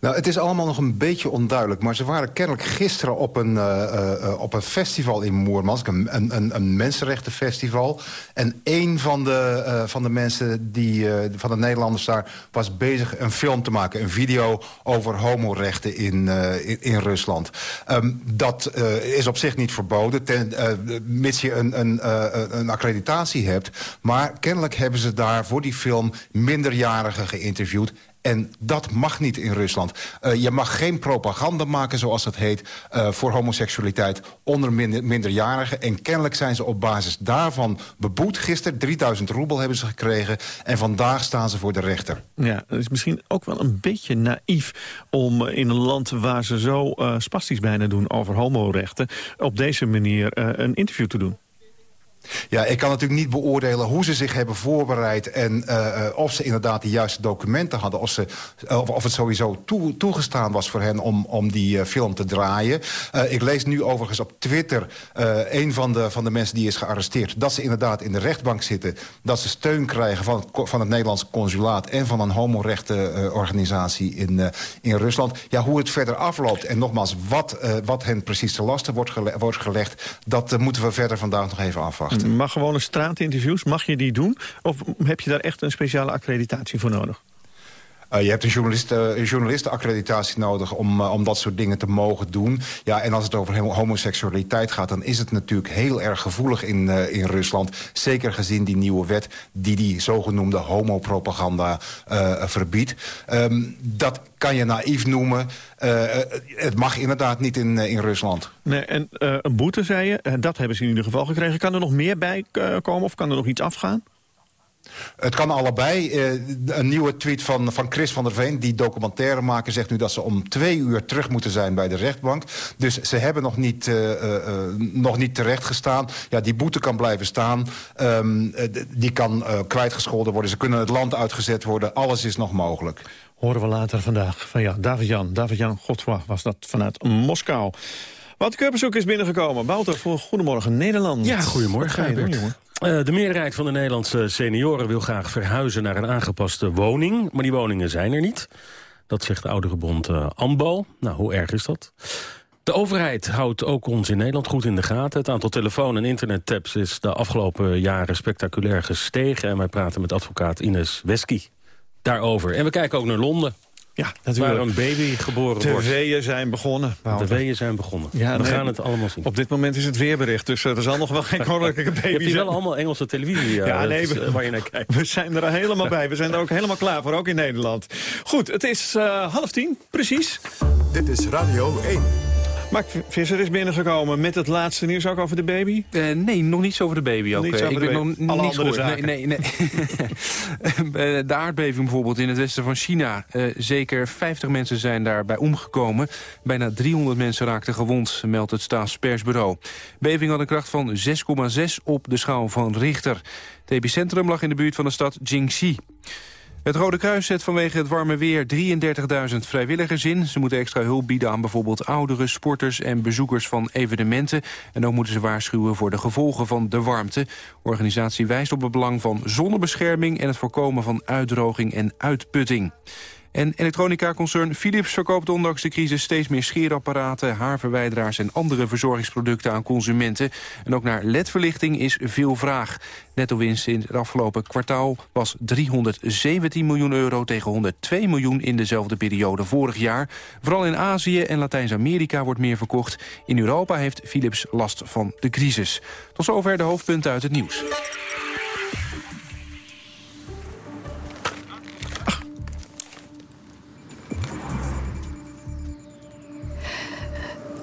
Nou, het is allemaal nog een beetje onduidelijk. Maar ze waren kennelijk gisteren op een, uh, uh, op een festival in Moermansk. Een, een, een mensenrechtenfestival. En een van de, uh, van de mensen, die, van de Nederlanders daar... was bezig een film te maken. Een video over homorechten in, in, in, Rusland. Um, dat is op zich niet verboden. Ten, mits je een, een, een accreditatie hebt. Maar kennelijk hebben ze daar voor die film minderjarigen geïnterviewd. En dat mag niet in Rusland. Uh, je mag geen propaganda maken, zoals dat heet... Uh, voor homoseksualiteit onder minder, minderjarigen. En kennelijk zijn ze op basis daarvan beboet. Gisteren 3000 roebel hebben ze gekregen. En vandaag staan ze voor de rechter. Ja, het is misschien ook wel een beetje naïef... om in een land waar ze zo spastisch bijna doen over homorechten... op deze manier een interview te doen. Ja, ik kan natuurlijk niet beoordelen hoe ze zich hebben voorbereid... en uh, of ze inderdaad de juiste documenten hadden... of, ze, of, of het sowieso toe, toegestaan was voor hen om, om die film te draaien. Ik lees nu overigens op Twitter... een van de, van de mensen die is gearresteerd... dat ze inderdaad in de rechtbank zitten... dat ze steun krijgen van het, van het Nederlandse consulaat... en van een homorechthenorganisatie in, in Rusland. Ja, hoe het verder afloopt en nogmaals... wat, wat hen precies te lasten wordt, wordt gelegd... dat moeten we verder vandaag nog even afwachten. Mag gewone straatinterviews, mag je die doen? Of heb je daar echt een speciale accreditatie voor nodig? Uh, je hebt een, journalist, journalistenaccreditatie nodig om, uh, om dat soort dingen te mogen doen. Ja, en als het over homoseksualiteit gaat... dan is het natuurlijk heel erg gevoelig in, in Rusland. Zeker gezien die nieuwe wet die die zogenoemde homopropaganda verbiedt. Um, dat kan je naïef noemen. het mag inderdaad niet in, in Rusland. Nee, en een boete, zei je, dat hebben ze in ieder geval gekregen. Kan er nog meer bij komen of kan er nog iets afgaan? Het kan allebei. Uh, een nieuwe tweet van, van Chris van der Veen, die documentaire maken... zegt nu dat ze om twee uur terug moeten zijn bij de rechtbank. Dus ze hebben nog niet, uh, uh, nog niet terecht gestaan. Ja, die boete kan blijven staan. Um, die kan kwijtgescholden worden. Ze kunnen het land uitgezet worden. Alles is nog mogelijk. Horen we later vandaag van ja, David-Jan. Was dat vanuit Moskou. Wat is binnengekomen. Wouter voor Goedemorgen Nederland. Ja, goedemorgen. Doen, jongen? Uh, de meerderheid van de Nederlandse senioren wil graag verhuizen naar een aangepaste woning. Maar die woningen zijn er niet. Dat zegt de ouderenbond uh, AMBO. Nou, hoe erg is dat? De overheid houdt ook ons in Nederland goed in de gaten. Het aantal telefoon- en internettabs is de afgelopen jaren spectaculair gestegen. En wij praten met advocaat Ines Wesky daarover. En we kijken ook naar Londen. Ja, natuurlijk. Waar een baby geboren de wordt. De weeën zijn begonnen. De weeën zijn begonnen. Ja, we nee, gaan het allemaal zien. Op dit moment is het weerbericht, dus er zal nog wel geen koninklijke baby zijn. Je hebt hier wel allemaal Engelse televisie ja, nee, dus, we, waar je naar kijkt. We zijn er helemaal bij. We zijn er ook helemaal klaar voor, ook in Nederland. Goed, het is uh, half tien, precies. Dit is Radio 1. Mark Visser is binnengekomen met het laatste nieuws ook over de baby? Uh, nee, nog niets over de baby. Ook. Niets ik de ben nog Alle niets gehoord. zaken. Nee, nee, nee. de aardbeving bijvoorbeeld in het westen van China. Uh, zeker 50 mensen zijn daarbij omgekomen. Bijna 300 mensen raakten gewond, meldt het staatspersbureau. Beving had een kracht van 6,6 op de schaal van Richter. Het epicentrum lag in de buurt van de stad Jingxi. Het Rode Kruis zet vanwege het warme weer 33.000 vrijwilligers in. Ze moeten extra hulp bieden aan bijvoorbeeld ouderen, sporters en bezoekers van evenementen. En ook moeten ze waarschuwen voor de gevolgen van de warmte. De organisatie wijst op het belang van zonnebescherming en het voorkomen van uitdroging en uitputting. En elektronica-concern Philips verkoopt ondanks de crisis steeds meer scheerapparaten, haarverwijderaars en andere verzorgingsproducten aan consumenten. En ook naar ledverlichting is veel vraag. Netto-winst in het afgelopen kwartaal was 317 miljoen euro tegen 102 miljoen in dezelfde periode vorig jaar. Vooral in Azië en Latijns-Amerika wordt meer verkocht. In Europa heeft Philips last van de crisis. Tot zover de hoofdpunten uit het nieuws.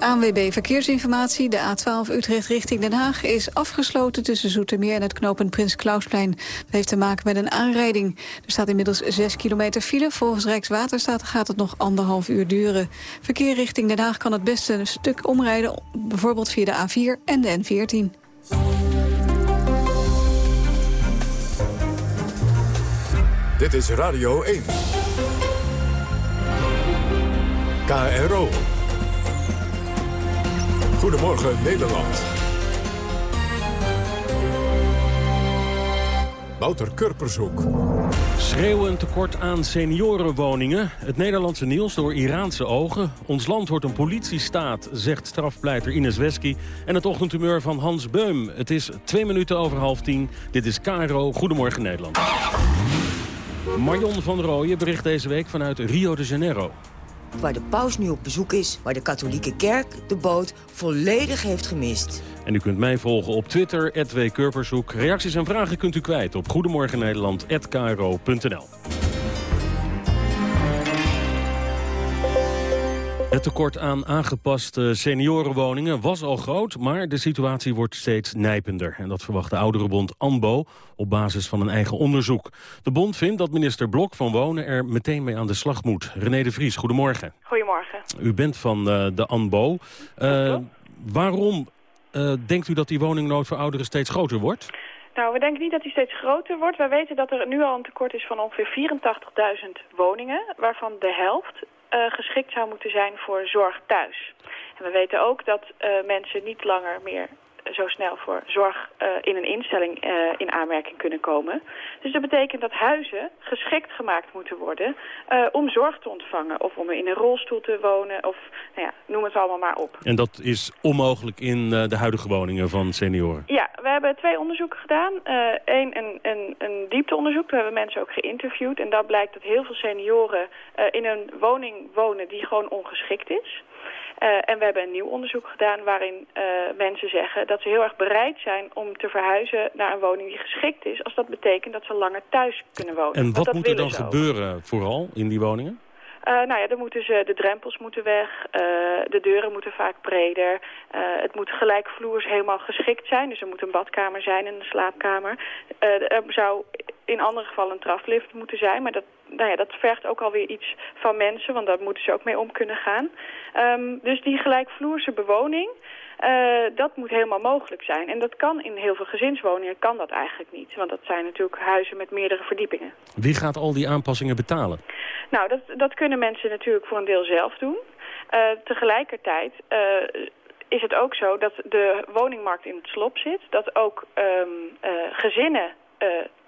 ANWB Verkeersinformatie. De A12 Utrecht richting Den Haag is afgesloten tussen Zoetermeer en het knooppunt Prins Klausplein. Dat heeft te maken met een aanrijding. Er staat inmiddels 6 kilometer file. Volgens Rijkswaterstaat gaat het nog anderhalf uur duren. Verkeer richting Den Haag kan het beste een stuk omrijden, bijvoorbeeld via de A4 en de N14. Dit is Radio 1. KRO. Goedemorgen Nederland. Wouter Kurpershoek. Schreeuwend tekort aan seniorenwoningen. Het Nederlandse nieuws door Iraanse ogen. Ons land wordt een politiestaat, zegt strafpleiter Ines Wesky. En het ochtendhumeur van Hans Beum. Het is twee minuten over half tien. Dit is KRO. Goedemorgen Nederland. Marion van Rooyen bericht deze week vanuit Rio de Janeiro waar de paus nu op bezoek is... waar de katholieke kerk de boot volledig heeft gemist. En u kunt mij volgen op Twitter, @wkurpershoek. Reacties en vragen kunt u kwijt op goedemorgennederland.kro.nl. Het tekort aan aangepaste seniorenwoningen was al groot... maar de situatie wordt steeds nijpender. En dat verwacht de ouderenbond ANBO op basis van een eigen onderzoek. De bond vindt dat minister Blok van Wonen er meteen mee aan de slag moet. René de Vries, goedemorgen. Goedemorgen. U bent van uh, de ANBO. Uh, waarom uh, denkt u dat die woningnood voor ouderen steeds groter wordt? Nou, we denken niet dat die steeds groter wordt. Wij weten dat er nu al een tekort is van ongeveer 84.000 woningen... waarvan de helft uh, geschikt zou moeten zijn voor zorg thuis. En we weten ook dat uh, mensen niet langer meer zo snel voor zorg uh, in een instelling uh, in aanmerking kunnen komen. Dus dat betekent dat huizen geschikt gemaakt moeten worden uh, om zorg te ontvangen. Of om in een rolstoel te wonen of nou ja, noem het allemaal maar op. En dat is onmogelijk in de huidige woningen van senioren? Ja, we hebben twee onderzoeken gedaan. Eén een, een, een diepteonderzoek, daar hebben we mensen ook geïnterviewd. En dat blijkt dat heel veel senioren in een woning wonen die gewoon ongeschikt is. Uh, en we hebben een nieuw onderzoek gedaan waarin uh, mensen zeggen dat ze heel erg bereid zijn om te verhuizen naar een woning die geschikt is. Als dat betekent dat ze langer thuis kunnen wonen. En wat moet er dan gebeuren vooral in die woningen? Uh, nou ja, dan moeten ze, de drempels moeten weg, uh, de deuren moeten vaak breder. Uh, het moet gelijkvloers helemaal geschikt zijn. Dus er moet een badkamer zijn en een slaapkamer. er zou in andere gevallen een traflift moeten zijn, maar dat, nou ja, dat vergt ook alweer iets van mensen, want daar moeten ze ook mee om kunnen gaan. Um, dus die gelijkvloerse bewoning, uh, dat moet helemaal mogelijk zijn. En dat kan in heel veel gezinswoningen, kan dat eigenlijk niet. Want dat zijn natuurlijk huizen met meerdere verdiepingen. Wie gaat al die aanpassingen betalen? Nou, dat, dat kunnen mensen natuurlijk voor een deel zelf doen. Uh, tegelijkertijd uh, is het ook zo dat de woningmarkt in het slop zit. Dat ook um, gezinnen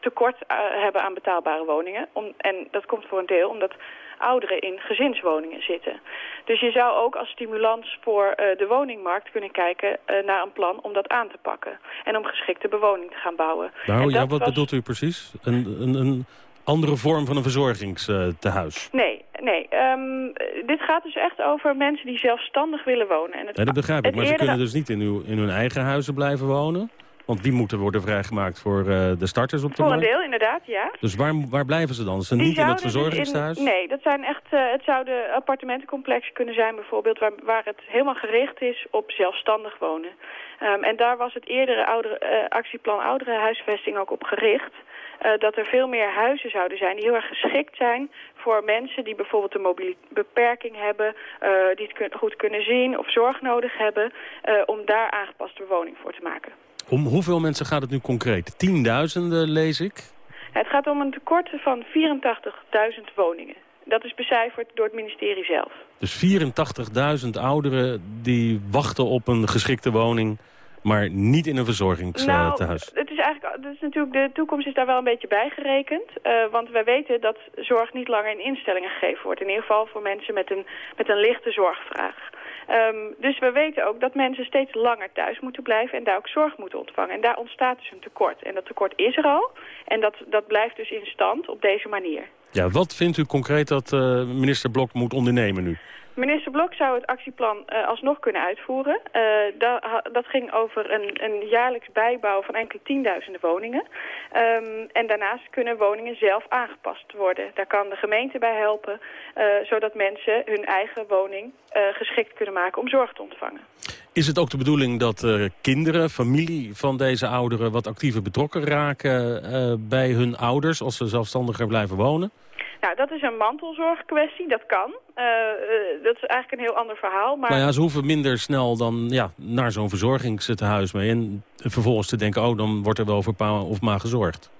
tekort hebben aan betaalbare woningen. Om, en dat komt voor een deel omdat ouderen in gezinswoningen zitten. Dus je zou ook als stimulans voor uh, de woningmarkt kunnen kijken uh, naar een plan om dat aan te pakken. En om geschikte bewoning te gaan bouwen. Nou ja, wat was... bedoelt u precies? Een, een, een andere vorm van een verzorgingstehuis? nee, nee. Um, dit gaat dus echt over mensen die zelfstandig willen wonen. En het, nee, dat begrijp ik, maar ze kunnen dus niet in, uw, in hun eigen huizen blijven wonen? Want die moeten worden vrijgemaakt voor uh, de starters op de Voor markt? een deel, inderdaad, ja. Dus waar, waar blijven ze dan? Ze niet in het verzorgingshuis? In, nee, dat zijn echt, uh, het zouden appartementencomplexen kunnen zijn bijvoorbeeld... Waar, waar het helemaal gericht is op zelfstandig wonen. Um, en daar was het eerdere oudere, uh, actieplan oudere huisvesting ook op gericht... Uh, dat er veel meer huizen zouden zijn die heel erg geschikt zijn voor mensen die bijvoorbeeld een beperking hebben, uh, die het kun goed kunnen zien of zorg nodig hebben, uh, om daar aangepaste bewoning voor te maken. Om hoeveel mensen gaat het nu concreet? Tienduizenden lees ik? Het gaat om een tekort van 84.000 woningen. Dat is becijferd door het ministerie zelf. Dus 84.000 ouderen die wachten op een geschikte woning maar niet in een verzorgingstehuis. Nou, het is eigenlijk, het is natuurlijk, de toekomst is daar wel een beetje bijgerekend. Uh, want wij weten dat zorg niet langer in instellingen gegeven wordt. In ieder geval voor mensen met een, met een lichte zorgvraag. Um, dus we weten ook dat mensen steeds langer thuis moeten blijven en daar ook zorg moeten ontvangen. En daar ontstaat dus een tekort. En dat tekort is er al. En dat, dat blijft dus in stand op deze manier. Ja, wat vindt u concreet dat uh, minister Blok moet ondernemen nu? Minister Blok zou het actieplan uh, alsnog kunnen uitvoeren. Uh, dat, dat ging over een, een jaarlijks bijbouw van enkele tienduizenden woningen. Um, en daarnaast kunnen woningen zelf aangepast worden. Daar kan de gemeente bij helpen, uh, zodat mensen hun eigen woning geschikt kunnen maken om zorg te ontvangen. Is het ook de bedoeling dat kinderen, familie van deze ouderen... wat actiever betrokken raken bij hun ouders als ze zelfstandiger blijven wonen? Nou, dat is een mantelzorgkwestie, dat kan. Uh, uh, dat is eigenlijk een heel ander verhaal. Maar... Nou ja, ze hoeven minder snel dan ja, naar zo'n verzorgingstehuis mee. En vervolgens te denken, oh, dan wordt er wel voor pa of ma gezorgd.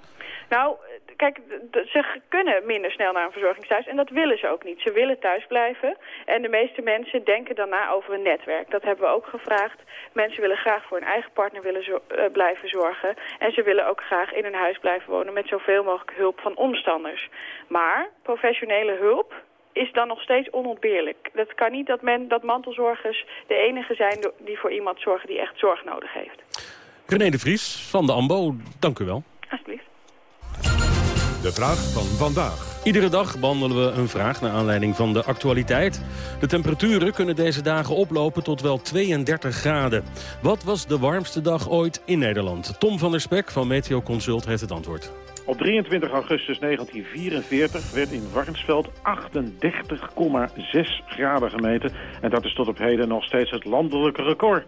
Nou, kijk, ze kunnen minder snel naar een verzorgingstehuis en dat willen ze ook niet. Ze willen thuis blijven en de meeste mensen denken dan na over een netwerk. Dat hebben we ook gevraagd. Mensen willen graag voor hun eigen partner willen zo uh, blijven zorgen. En ze willen ook graag in hun huis blijven wonen met zoveel mogelijk hulp van omstanders. Maar professionele hulp is dan nog steeds onontbeerlijk. Dat kan niet dat, men, dat mantelzorgers de enige zijn die voor iemand zorgen die echt zorg nodig heeft. René de Vries van de AMBO, dank u wel. Alsjeblieft. De vraag van vandaag. Iedere dag behandelen we een vraag naar aanleiding van de actualiteit. De temperaturen kunnen deze dagen oplopen tot wel 32 graden. Wat was de warmste dag ooit in Nederland? Tom van der Spek van Meteo Consult heeft het antwoord. Op 23 augustus 1944 werd in Warnsveld 38,6 graden gemeten. En dat is tot op heden nog steeds het landelijke record.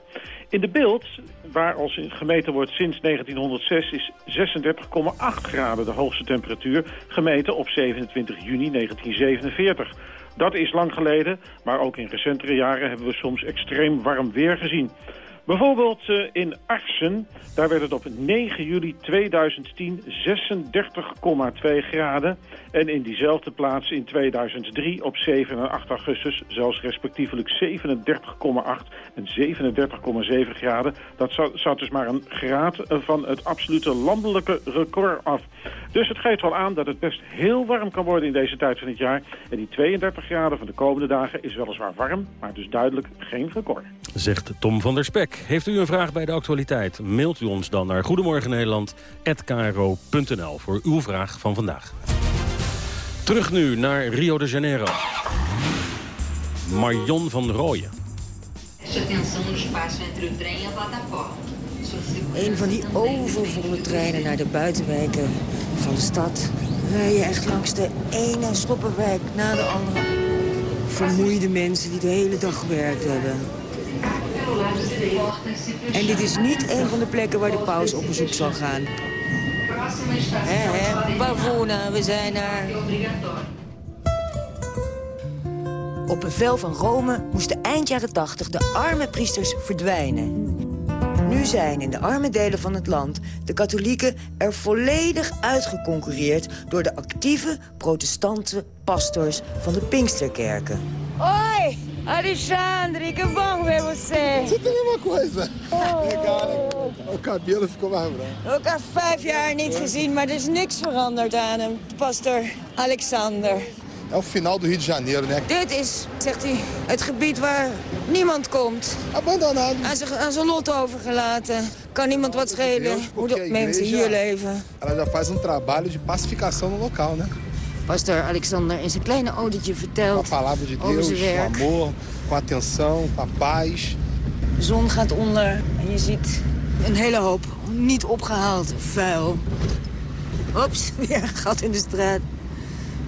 In de beeld, waar als gemeten wordt sinds 1906, is 36,8 graden de hoogste temperatuur gemeten op 27 juni 1947. Dat is lang geleden, maar ook in recentere jaren hebben we soms extreem warm weer gezien. Bijvoorbeeld uh, in Arsen, daar werd het op 9 juli 2010 36,2 graden. En in diezelfde plaats in 2003 op 7 en 8 augustus zelfs respectievelijk 37,8 en 37,7 graden. Dat zat dus maar een graad van het absolute landelijke record af. Dus het geeft wel aan dat het best heel warm kan worden in deze tijd van het jaar. En die 32 graden van de komende dagen is weliswaar warm, maar dus duidelijk geen record. Zegt Tom van der Spek. Heeft u een vraag bij de actualiteit? Mailt u ons dan naar goedemorgennederland.kro.nl voor uw vraag van vandaag. Terug nu naar Rio de Janeiro. Marion van Rooyen. Een van die overvolle treinen naar de buitenwijken van de stad... rij je echt langs de ene stoppenwijk na de andere. Vermoeide mensen die de hele dag gewerkt hebben. En dit is niet een van de plekken waar de paus op bezoek zal gaan. Hé, hé, Pavona, we zijn er. Op bevel van Rome moesten eind jaren 80 de arme priesters verdwijnen. Nu zijn in de arme delen van het land de katholieken er volledig uitgeconcurreerd... door de actieve protestantse pastors van de Pinksterkerken. Oi, Alexandre, que bom ver você. Você tem uma coisa. Oh. Legal, o cabelo ficou mais branco. Ook al vijf jaar niet gezien, maar er is niks veranderd aan hem. Pastor Alexander. É o final do Rio de Janeiro, né? Dit is, zegt hij, het gebied waar niemand komt. Abandonado. Aan zijn, aan zijn lot overgelaten. Kan niemand wat schelen hoe de mensen hier leven. Ela já faz um trabalho de pacificação no local, né? Pastor Alexander in zijn kleine autootje vertelt de over Deus, zijn werk. amor, com atenção, com paz. De zon gaat onder en je ziet een hele hoop niet opgehaald vuil. Ops, weer een gat in de straat.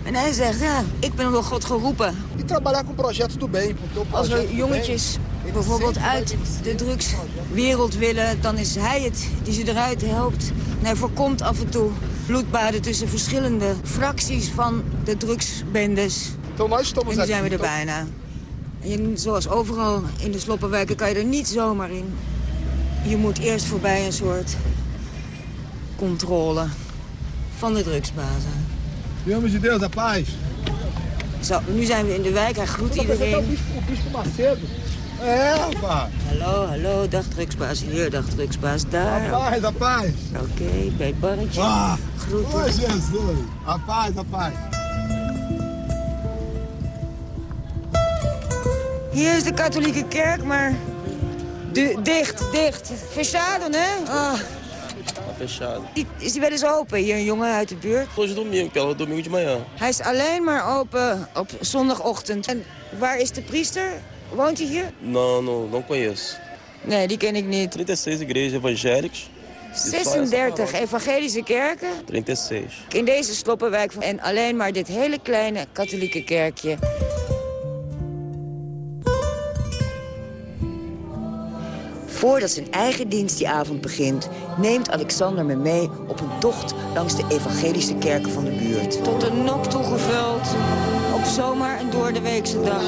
En hij zegt, ja, ik ben door God geroepen. E trabalhar com projetos do bem. Als projeto do jongetjes bijvoorbeeld uit de drugswereld willen... dan is hij het die ze eruit helpt. En hij voorkomt af en toe bloedbaden tussen verschillende fracties van de drugsbendes. En nu zijn we er bijna. En zoals overal in de sloppenwijken kan je er niet zomaar in. Je moet eerst voorbij een soort controle van de drugsbazen. Viemos de Deus, a paz. Zo, nu zijn we in de wijk, hij groet iedereen. Rapaz. Hallo, hallo, dag drugsbaas hier, dag drugsbaas daar. A paz, a paz. Oké, bij het barretje. Ah, Groeten. oh. Hier is de katholieke kerk, maar du- dicht, dicht. Fechado, hè? Ah, fechado. die- is die wel eens open, hier een jongen uit de buurt? Hoje domingo, pelo domingo de manhã. Hij is alleen maar open op zondagochtend. En waar is de priester? Woont hij hier? Não, não, não conheço. Nee, die ken ik niet. 36 igrejas evangélicas. E só essa 36 paróquia. evangelische kerken 36. in deze sloppenwijk. En alleen maar dit hele kleine katholieke kerkje. Voordat zijn eigen dienst die avond begint... neemt Alexander me mee op een tocht langs de evangelische kerken van de buurt. Tot de nok toegevuld, op zomaar een doordeweekse dag.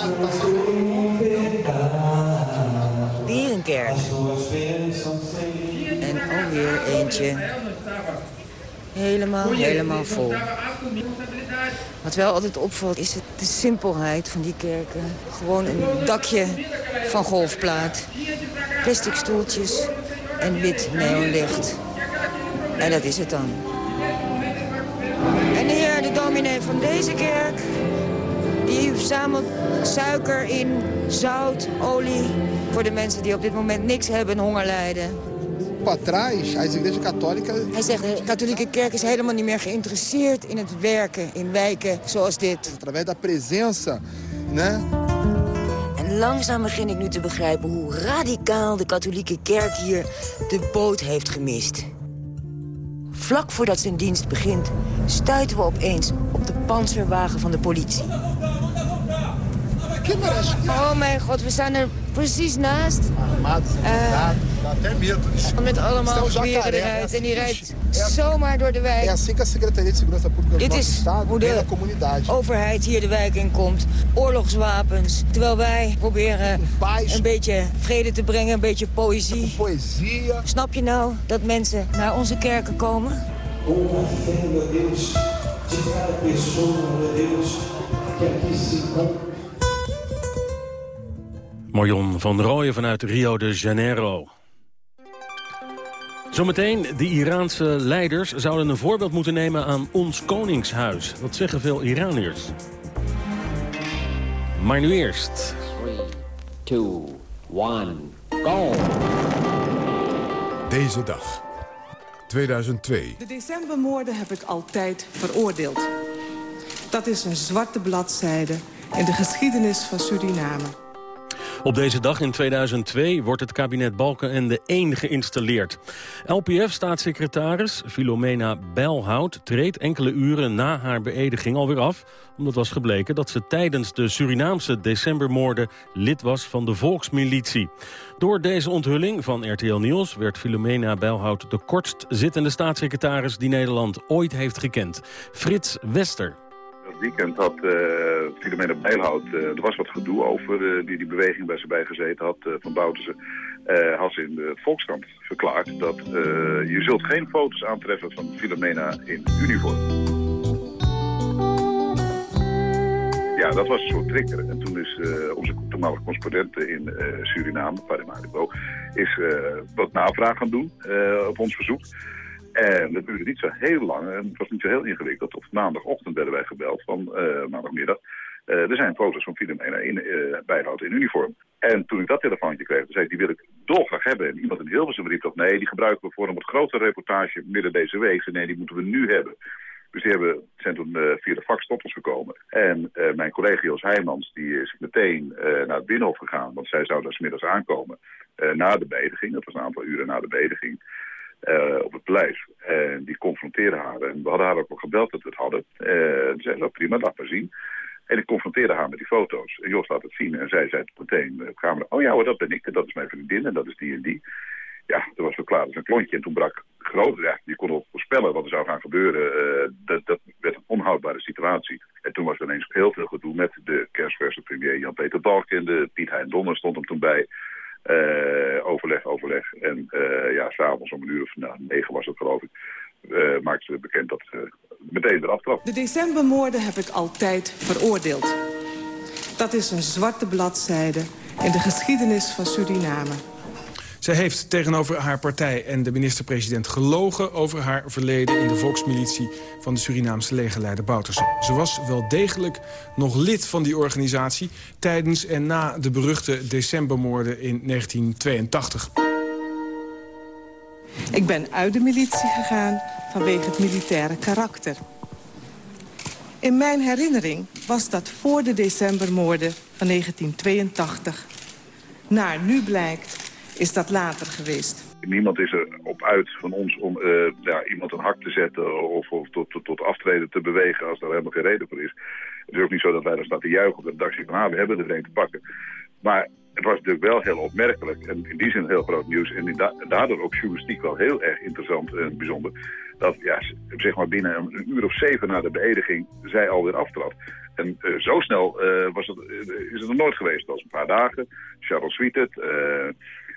Kerk. En alweer eentje. Helemaal, helemaal vol. Wat wel altijd opvalt is de simpelheid van die kerken. Gewoon een dakje van golfplaat. Plastic stoeltjes en wit neonlicht. En dat is het dan. En hier de dominee van deze kerk. Die verzamelt suiker in, zout, olie. Voor de mensen die op dit moment niks hebben en honger lijden. Hij zegt, de katholieke kerk is helemaal niet meer geïnteresseerd in het werken in wijken zoals dit. Através da presença, né? En langzaam begin ik nu te begrijpen hoe radicaal de katholieke kerk hier de boot heeft gemist. Vlak voordat zijn dienst begint, stuiten we opeens op de panzerwagen van de politie. Oh mijn god, we staan er precies naast. Eh, até medo. Met allemaal jacaré, eruit. En die rijdt zomaar door de wijk. assim que a Secretaria de Segurança Pública do Dit is estado hoe de overheid hier de wijk in komt. Oorlogswapens. Terwijl wij proberen een beetje vrede te brengen, een beetje poëzie. Poëzie. Snap je nou dat mensen naar onze kerken komen? Deus, de cada pessoa, meu Deus, que aqui se encontra. Marion van Rooyen vanuit Rio de Janeiro. Zometeen, de Iraanse leiders zouden een voorbeeld moeten nemen aan ons koningshuis. Dat zeggen veel Iraniërs. Maar nu eerst. 3, 2, 1, go! Deze dag. 2002. De decembermoorden heb ik altijd veroordeeld. Dat is een zwarte bladzijde in de geschiedenis van Suriname. Op deze dag in 2002 wordt het kabinet Balkenende 1 geïnstalleerd. LPF-staatssecretaris Filomena Bijlhout treedt enkele uren na haar beëdiging alweer af... omdat was gebleken dat ze tijdens de Surinaamse decembermoorden lid was van de volksmilitie. Door deze onthulling van RTL Nieuws werd Filomena Bijlhout de kortst zittende staatssecretaris die Nederland ooit heeft gekend. Frits Wester. Dat weekend had uh, Filomena Bijlhout, uh, er was wat gedoe over uh, die, die beweging waar ze bij gezeten had, van Bouterse. had ze in de Volkskrant verklaard dat je zult geen foto's aantreffen van Filomena in uniform. Ja, dat was een soort trigger. En toen is onze toenmalige correspondent in Suriname, Paramaribo, is wat navraag gaan doen op ons verzoek. En dat duurde niet zo heel lang en het was niet zo heel ingewikkeld. Op maandagochtend werden wij gebeld van maandagmiddag. er zijn foto's van Filomena in, uh, in uniform. En toen ik dat telefoontje kreeg, zei ik, die wil ik dolgraag hebben. En iemand in Hilversum riep dat, nee, die gebruiken we voor een wat grotere reportage midden deze week. Nee, die moeten we nu hebben. Dus die hebben, zijn toen uh, via de fax gekomen. En mijn collega Jos Heijmans die is meteen naar het Binnenhof gegaan. Want zij zou daar smiddags aankomen na de bediging. Dat was een aantal uren na de bediging. Op het paleis. En die confronteerde haar. En we hadden haar ook al gebeld dat we het hadden. Uh, zei, nou prima, laat maar zien. En ik confronteerde haar met die foto's. En Jos laat het zien en zij zei meteen op camera... oh ja dat ben ik en dat is mijn vriendin en dat is die en die. Ja, toen was het klaar als een klontje. En toen brak groot, je kon al voorspellen wat er zou gaan gebeuren. Dat, dat werd een onhoudbare situatie. En toen was er ineens heel veel gedoe met de kerstverse premier Jan-Peter Balken. Piet Hein Donner stond hem toen bij. Uh, overleg, overleg. En uh, ja, s'avonds om een uur of nou, negen was het geloof ik. Uh, maakte ze bekend dat ze meteen eraf trap. De decembermoorden heb ik altijd veroordeeld. Dat is een zwarte bladzijde in de geschiedenis van Suriname. Zij heeft tegenover haar partij en de minister-president gelogen... over haar verleden in de volksmilitie van de Surinaamse legerleider Bouterse. Ze was wel degelijk nog lid van die organisatie... tijdens en na de beruchte decembermoorden in 1982. Ik ben uit de militie gegaan vanwege het militaire karakter. In mijn herinnering was dat voor de decembermoorden van 1982. Naar nu blijkt is dat later geweest. Niemand is er op uit van ons om uh, ja, iemand een hak te zetten of, of tot, tot, tot, aftreden te bewegen als daar helemaal geen reden voor is. Het is ook niet zo dat wij daar staan te juichen op de dag van ah, we hebben er een te pakken. Maar het was natuurlijk wel heel opmerkelijk en in die zin heel groot nieuws. En daardoor ook journalistiek wel heel erg interessant en bijzonder. Dat ja, zeg maar binnen een uur of zeven na de beëdiging zij alweer aftrad. En uh, zo snel uh, was het, is het nog nooit geweest. als een paar dagen. Charles Sweetet,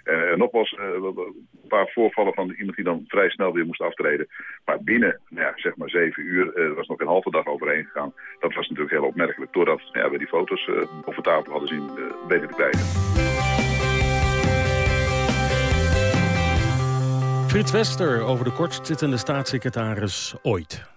uh, en nogmaals, uh, een paar voorvallen van iemand die dan vrij snel weer moest aftreden. Maar binnen, nou ja, zeg maar zeven uur, uh, was nog een halve dag overheen gegaan. Dat was natuurlijk heel opmerkelijk. Doordat nou ja, we die foto's over tafel hadden zien weten te krijgen. Frits Wester over de kortzittende staatssecretaris ooit.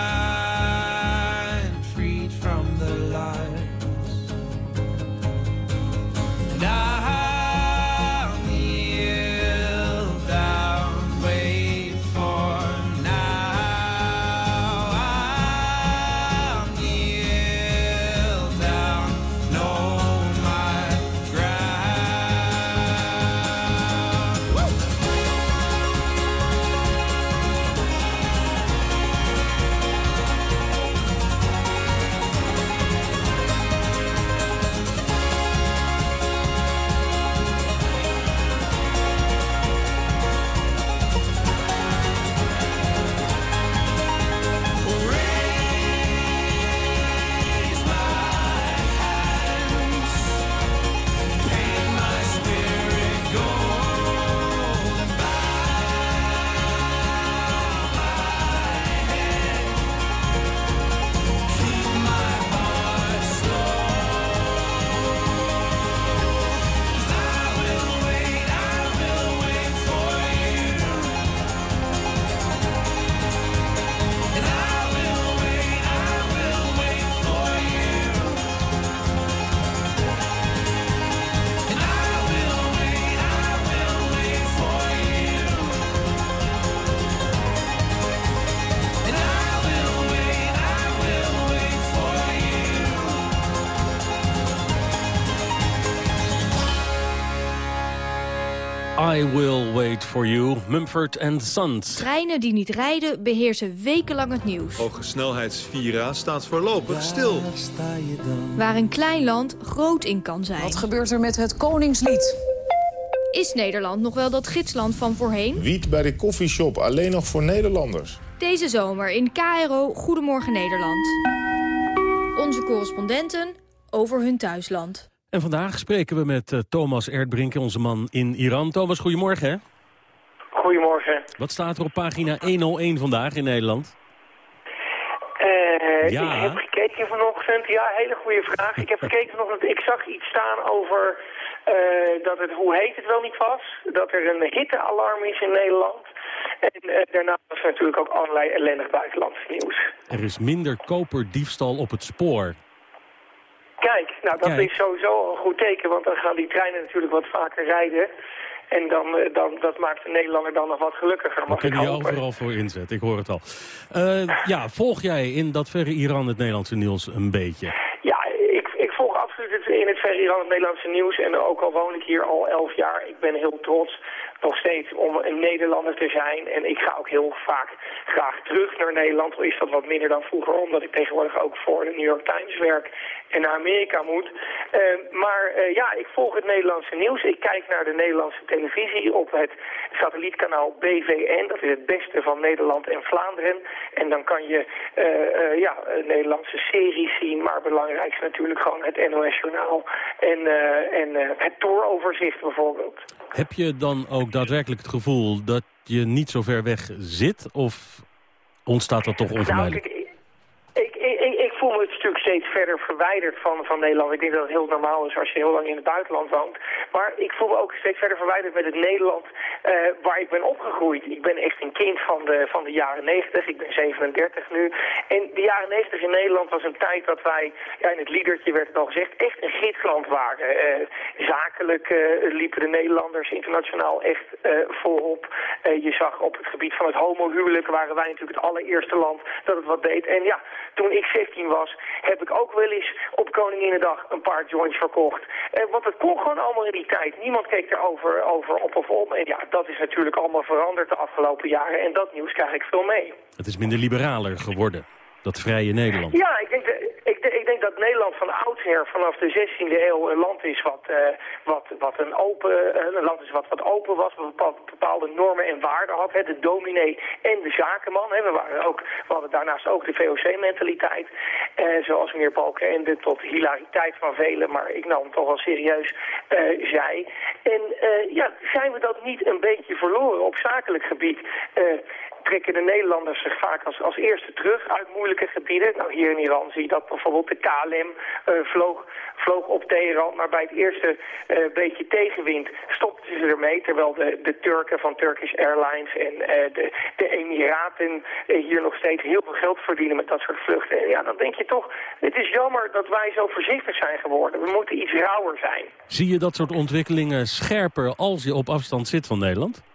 For You, Mumford Sons. Treinen die niet rijden beheersen wekenlang het nieuws. Hoge snelheidsvira staat voorlopig stil. Waar een klein land groot in kan zijn. Wat gebeurt er met het Koningslied? Is Nederland nog wel dat gidsland van voorheen? Wiet bij de koffieshop alleen nog voor Nederlanders. Deze zomer in KRO Goedemorgen Nederland. Onze correspondenten over hun thuisland. En vandaag spreken we met eh, Thomas Erdbrink, onze man in Iran. Thomas, goedemorgen. Goedemorgen. Wat staat er op pagina 101 vandaag in Nederland? Eh, Ja. Ik heb gekeken vanochtend. Ja, hele goede vraag. Ik heb gekeken vanochtend. Ik zag iets staan over eh, dat het, hoe heet het wel niet was, dat er een hittealarm is in Nederland. En eh, daarnaast was er natuurlijk ook allerlei ellendig buitenlands nieuws. Er is minder koperdiefstal op het spoor. Kijk, nou dat Kijk. is sowieso een goed teken, want dan gaan die treinen natuurlijk wat vaker rijden. En dan, eh, dan, dat maakt de Nederlander dan nog wat gelukkiger, We ik kunnen je overal voor inzetten, ik hoor het al. Eh, ja, volg jij in dat verre Iran het Nederlandse nieuws een beetje? Ja, ik, ik volg absoluut het, in het verre Iran het Nederlandse nieuws. En ook al woon ik hier al elf jaar, ik ben heel trots nog steeds om een Nederlander te zijn. En ik ga ook heel vaak graag terug naar Nederland. Al is dat wat minder dan vroeger, omdat ik tegenwoordig ook voor de New York Times werk en naar Amerika moet. Eh, maar eh, ja, ik volg het Nederlandse nieuws. Ik kijk naar de Nederlandse televisie op het satellietkanaal BVN. Dat is het beste van Nederland en Vlaanderen. En dan kan je eh, ja, Nederlandse series zien, maar belangrijkste natuurlijk gewoon het NOS-journaal en, eh, en eh, het toeroverzicht bijvoorbeeld. Heb je dan ook daadwerkelijk het gevoel dat je niet zo ver weg zit? Of ontstaat dat toch Nou, onvermijdelijk? kijk, ik, ik, ik, ik voel me natuurlijk steeds verder verwijderd van, van Nederland. Ik denk dat het heel normaal is als je heel lang in het buitenland woont. Maar ik voel me ook steeds verder verwijderd met het Nederland eh, waar ik ben opgegroeid. Ik ben echt een kind van de, van de jaren 90. Ik ben 37 nu. En de jaren 90 in Nederland was een tijd dat wij, ja, in het liedertje werd het al gezegd, echt een gidsland waren. Eh, zakelijk eh, liepen de Nederlanders internationaal echt voorop. Je zag op het gebied van het homohuwelijk waren wij natuurlijk het allereerste land dat het wat deed. En ja, toen ik 17 was, heb ik ook wel eens op Koninginnedag een paar joints verkocht. Eh, want het kon gewoon allemaal in die tijd. Niemand keek erover over op of om. En ja, dat is natuurlijk allemaal veranderd de afgelopen jaren. En dat nieuws krijg ik veel mee. Het is minder liberaler geworden, dat vrije Nederland. Ja, ik denk, ik, ik, denk dat Nederland van oudsher vanaf de 16e eeuw een land is wat, uh, wat, wat een, open, een land is wat, wat open was, wat bepaalde normen en waarden had. Hè, de dominee en de zakenman. Hè. We, waren ook, we hadden daarnaast ook de VOC-mentaliteit. Uh, zoals meneer Balkenende tot hilariteit van velen, maar ik nam toch wel serieus, uh, zei. En ja, zijn we dat niet een beetje verloren op zakelijk gebied? Trekken de Nederlanders zich vaak als, als eerste terug uit moeilijke gebieden. Nou, hier in Iran zie je dat bijvoorbeeld de KLM uh, vloog, vloog op Teheran, maar bij het eerste uh, beetje tegenwind stopten ze ermee. Terwijl de, de Turken van Turkish Airlines en uh, de, de Emiraten hier nog steeds heel veel geld verdienen met dat soort vluchten. En ja, dan denk je toch, het is jammer dat wij zo voorzichtig zijn geworden. We moeten iets rauwer zijn. Zie je dat soort ontwikkelingen scherper als je op afstand zit van Nederland?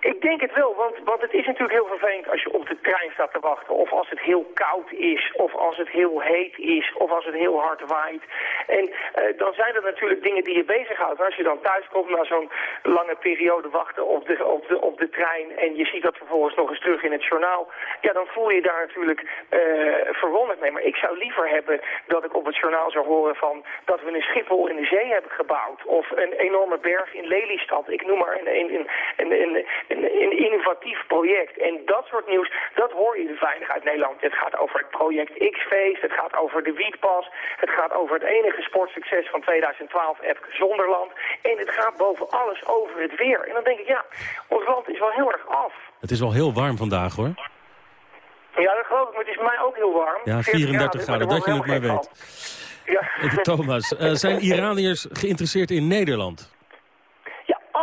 Ik denk het wel, want, want het is natuurlijk heel vervelend als je op de trein staat te wachten. Of als het heel koud is, of als het heel heet is, of als het heel hard waait. En uh, dan zijn er natuurlijk dingen die je bezighoudt. Als je dan thuis komt na zo'n lange periode wachten op de, op, de, op de trein... en je ziet dat vervolgens nog eens terug in het journaal... ja, dan voel je daar natuurlijk uh, verwonderd mee. Maar ik zou liever hebben dat ik op het journaal zou horen van... dat we een Schiphol in de zee hebben gebouwd. Of een enorme berg in Lelystad. Ik noem maar een, een, een, een een, een, innovatief project. En dat soort nieuws, dat hoor je dus weinig uit Nederland. Het gaat over het project X-Feest, het gaat over de Wietpas, het gaat over het enige sportsucces van 2012, Epke Zonderland. En het gaat boven alles over het weer. En dan denk ik, ja, ons land is wel heel erg af. Het is wel heel warm vandaag, hoor. Ja, dat geloof ik, maar het is mij ook heel warm. Ja, 34 graden, dat je het maar weet. Ja. Thomas, uh, zijn Iraniërs geïnteresseerd in Nederland?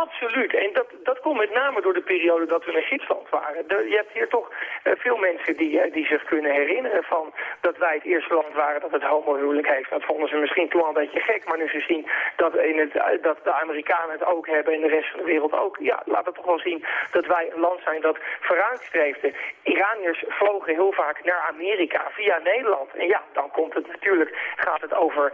Absoluut. En dat, dat met name door de periode dat we een gidsland waren. je hebt hier toch uh, veel mensen die, uh, die zich kunnen herinneren van dat wij het eerste land waren dat het homohuwelijk heeft. Dat vonden ze misschien toen al een beetje gek, maar nu ze zien dat, in het, uh, dat de Amerikanen het ook hebben en de rest van de wereld ook. Ja, laat het toch wel zien dat wij een land zijn dat vooruitstreefde. Iraniërs vlogen heel vaak naar Amerika via Nederland. En ja, dan komt het natuurlijk, gaat het over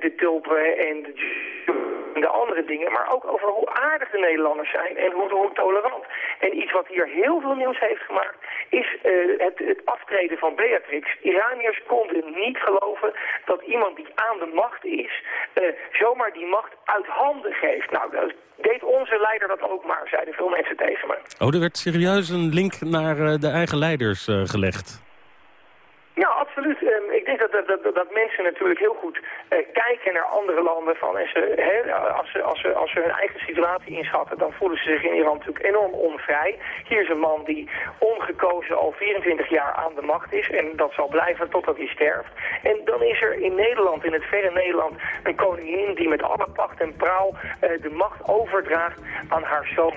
de tulpen en de, de andere dingen, maar ook over hoe aardig de Nederlanders zijn en hoe, hoe tolerant. En iets wat hier heel veel nieuws heeft gemaakt is uh, het, het, aftreden van Beatrix. Iraniërs konden niet geloven dat iemand die aan de macht is uh, zomaar die macht uit handen geeft. Nou, dat deed onze leider dat ook maar, zeiden veel mensen tegen me. Oh, er werd serieus een link naar uh, de eigen leiders gelegd. Ja, absoluut. Um, ik denk dat, dat, dat, mensen natuurlijk heel goed uh, kijken naar andere landen. Van, en ze, he, als, ze, als, ze, als ze hun eigen situatie inschatten, dan voelen ze zich in Iran natuurlijk enorm onvrij. Hier is een man die ongekozen al 24 jaar aan de macht is. En dat zal blijven totdat hij sterft. En dan is er in Nederland, in het verre Nederland, een koningin die met alle pacht en praal uh, de macht overdraagt aan haar zoon.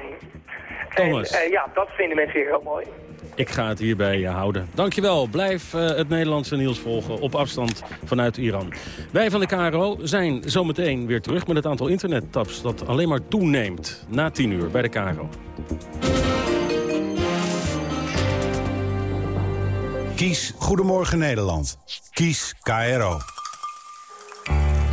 Thomas. En uh, ja, dat vinden mensen hier heel mooi. Ik ga het hierbij houden. Dankjewel. Blijf uh, het Nederlandse nieuws volgen op afstand vanuit Iran. Wij van de KRO zijn zometeen weer terug met het aantal internettaps dat alleen maar toeneemt. Na 10 uur bij de KRO. Kies Goedemorgen Nederland. Kies KRO.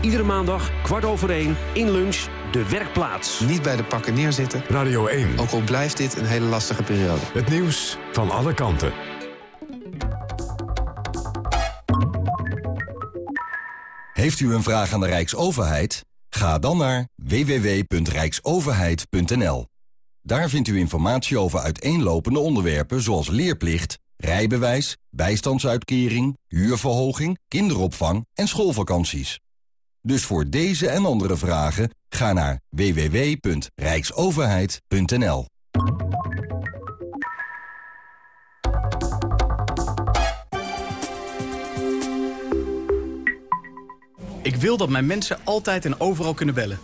Iedere maandag, kwart over één, in lunch, de werkplaats. Niet bij de pakken neerzitten. Radio 1. Ook al blijft dit een hele lastige periode. Het nieuws van alle kanten. Heeft u een vraag aan de Rijksoverheid? Ga dan naar www.rijksoverheid.nl. Daar vindt u informatie over uiteenlopende onderwerpen zoals leerplicht, rijbewijs, bijstandsuitkering, huurverhoging, kinderopvang en schoolvakanties. Dus voor deze en andere vragen ga naar www.rijksoverheid.nl. Ik wil dat mijn mensen altijd en overal kunnen bellen.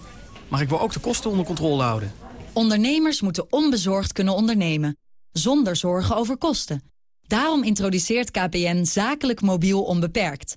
Maar ik wil ook de kosten onder controle houden. Ondernemers moeten onbezorgd kunnen ondernemen. Zonder zorgen over kosten. Daarom introduceert KPN zakelijk mobiel onbeperkt.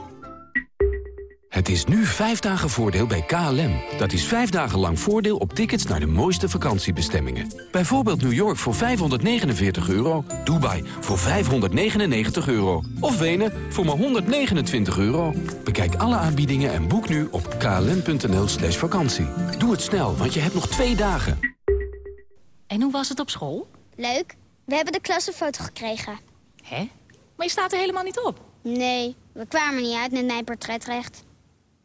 Het is nu vijf dagen voordeel bij KLM. Dat is vijf dagen lang voordeel op tickets naar de mooiste vakantiebestemmingen. Bijvoorbeeld New York voor 549 euro, Dubai voor 599 euro... of Wenen voor maar 129 euro. Bekijk alle aanbiedingen en boek nu op klm.nl slash vakantie. Doe het snel, want je hebt nog twee dagen. En hoe was het op school? Leuk. We hebben de klassenfoto gekregen. Hè? Maar je staat er helemaal niet op. Nee, we kwamen niet uit met mijn portretrecht.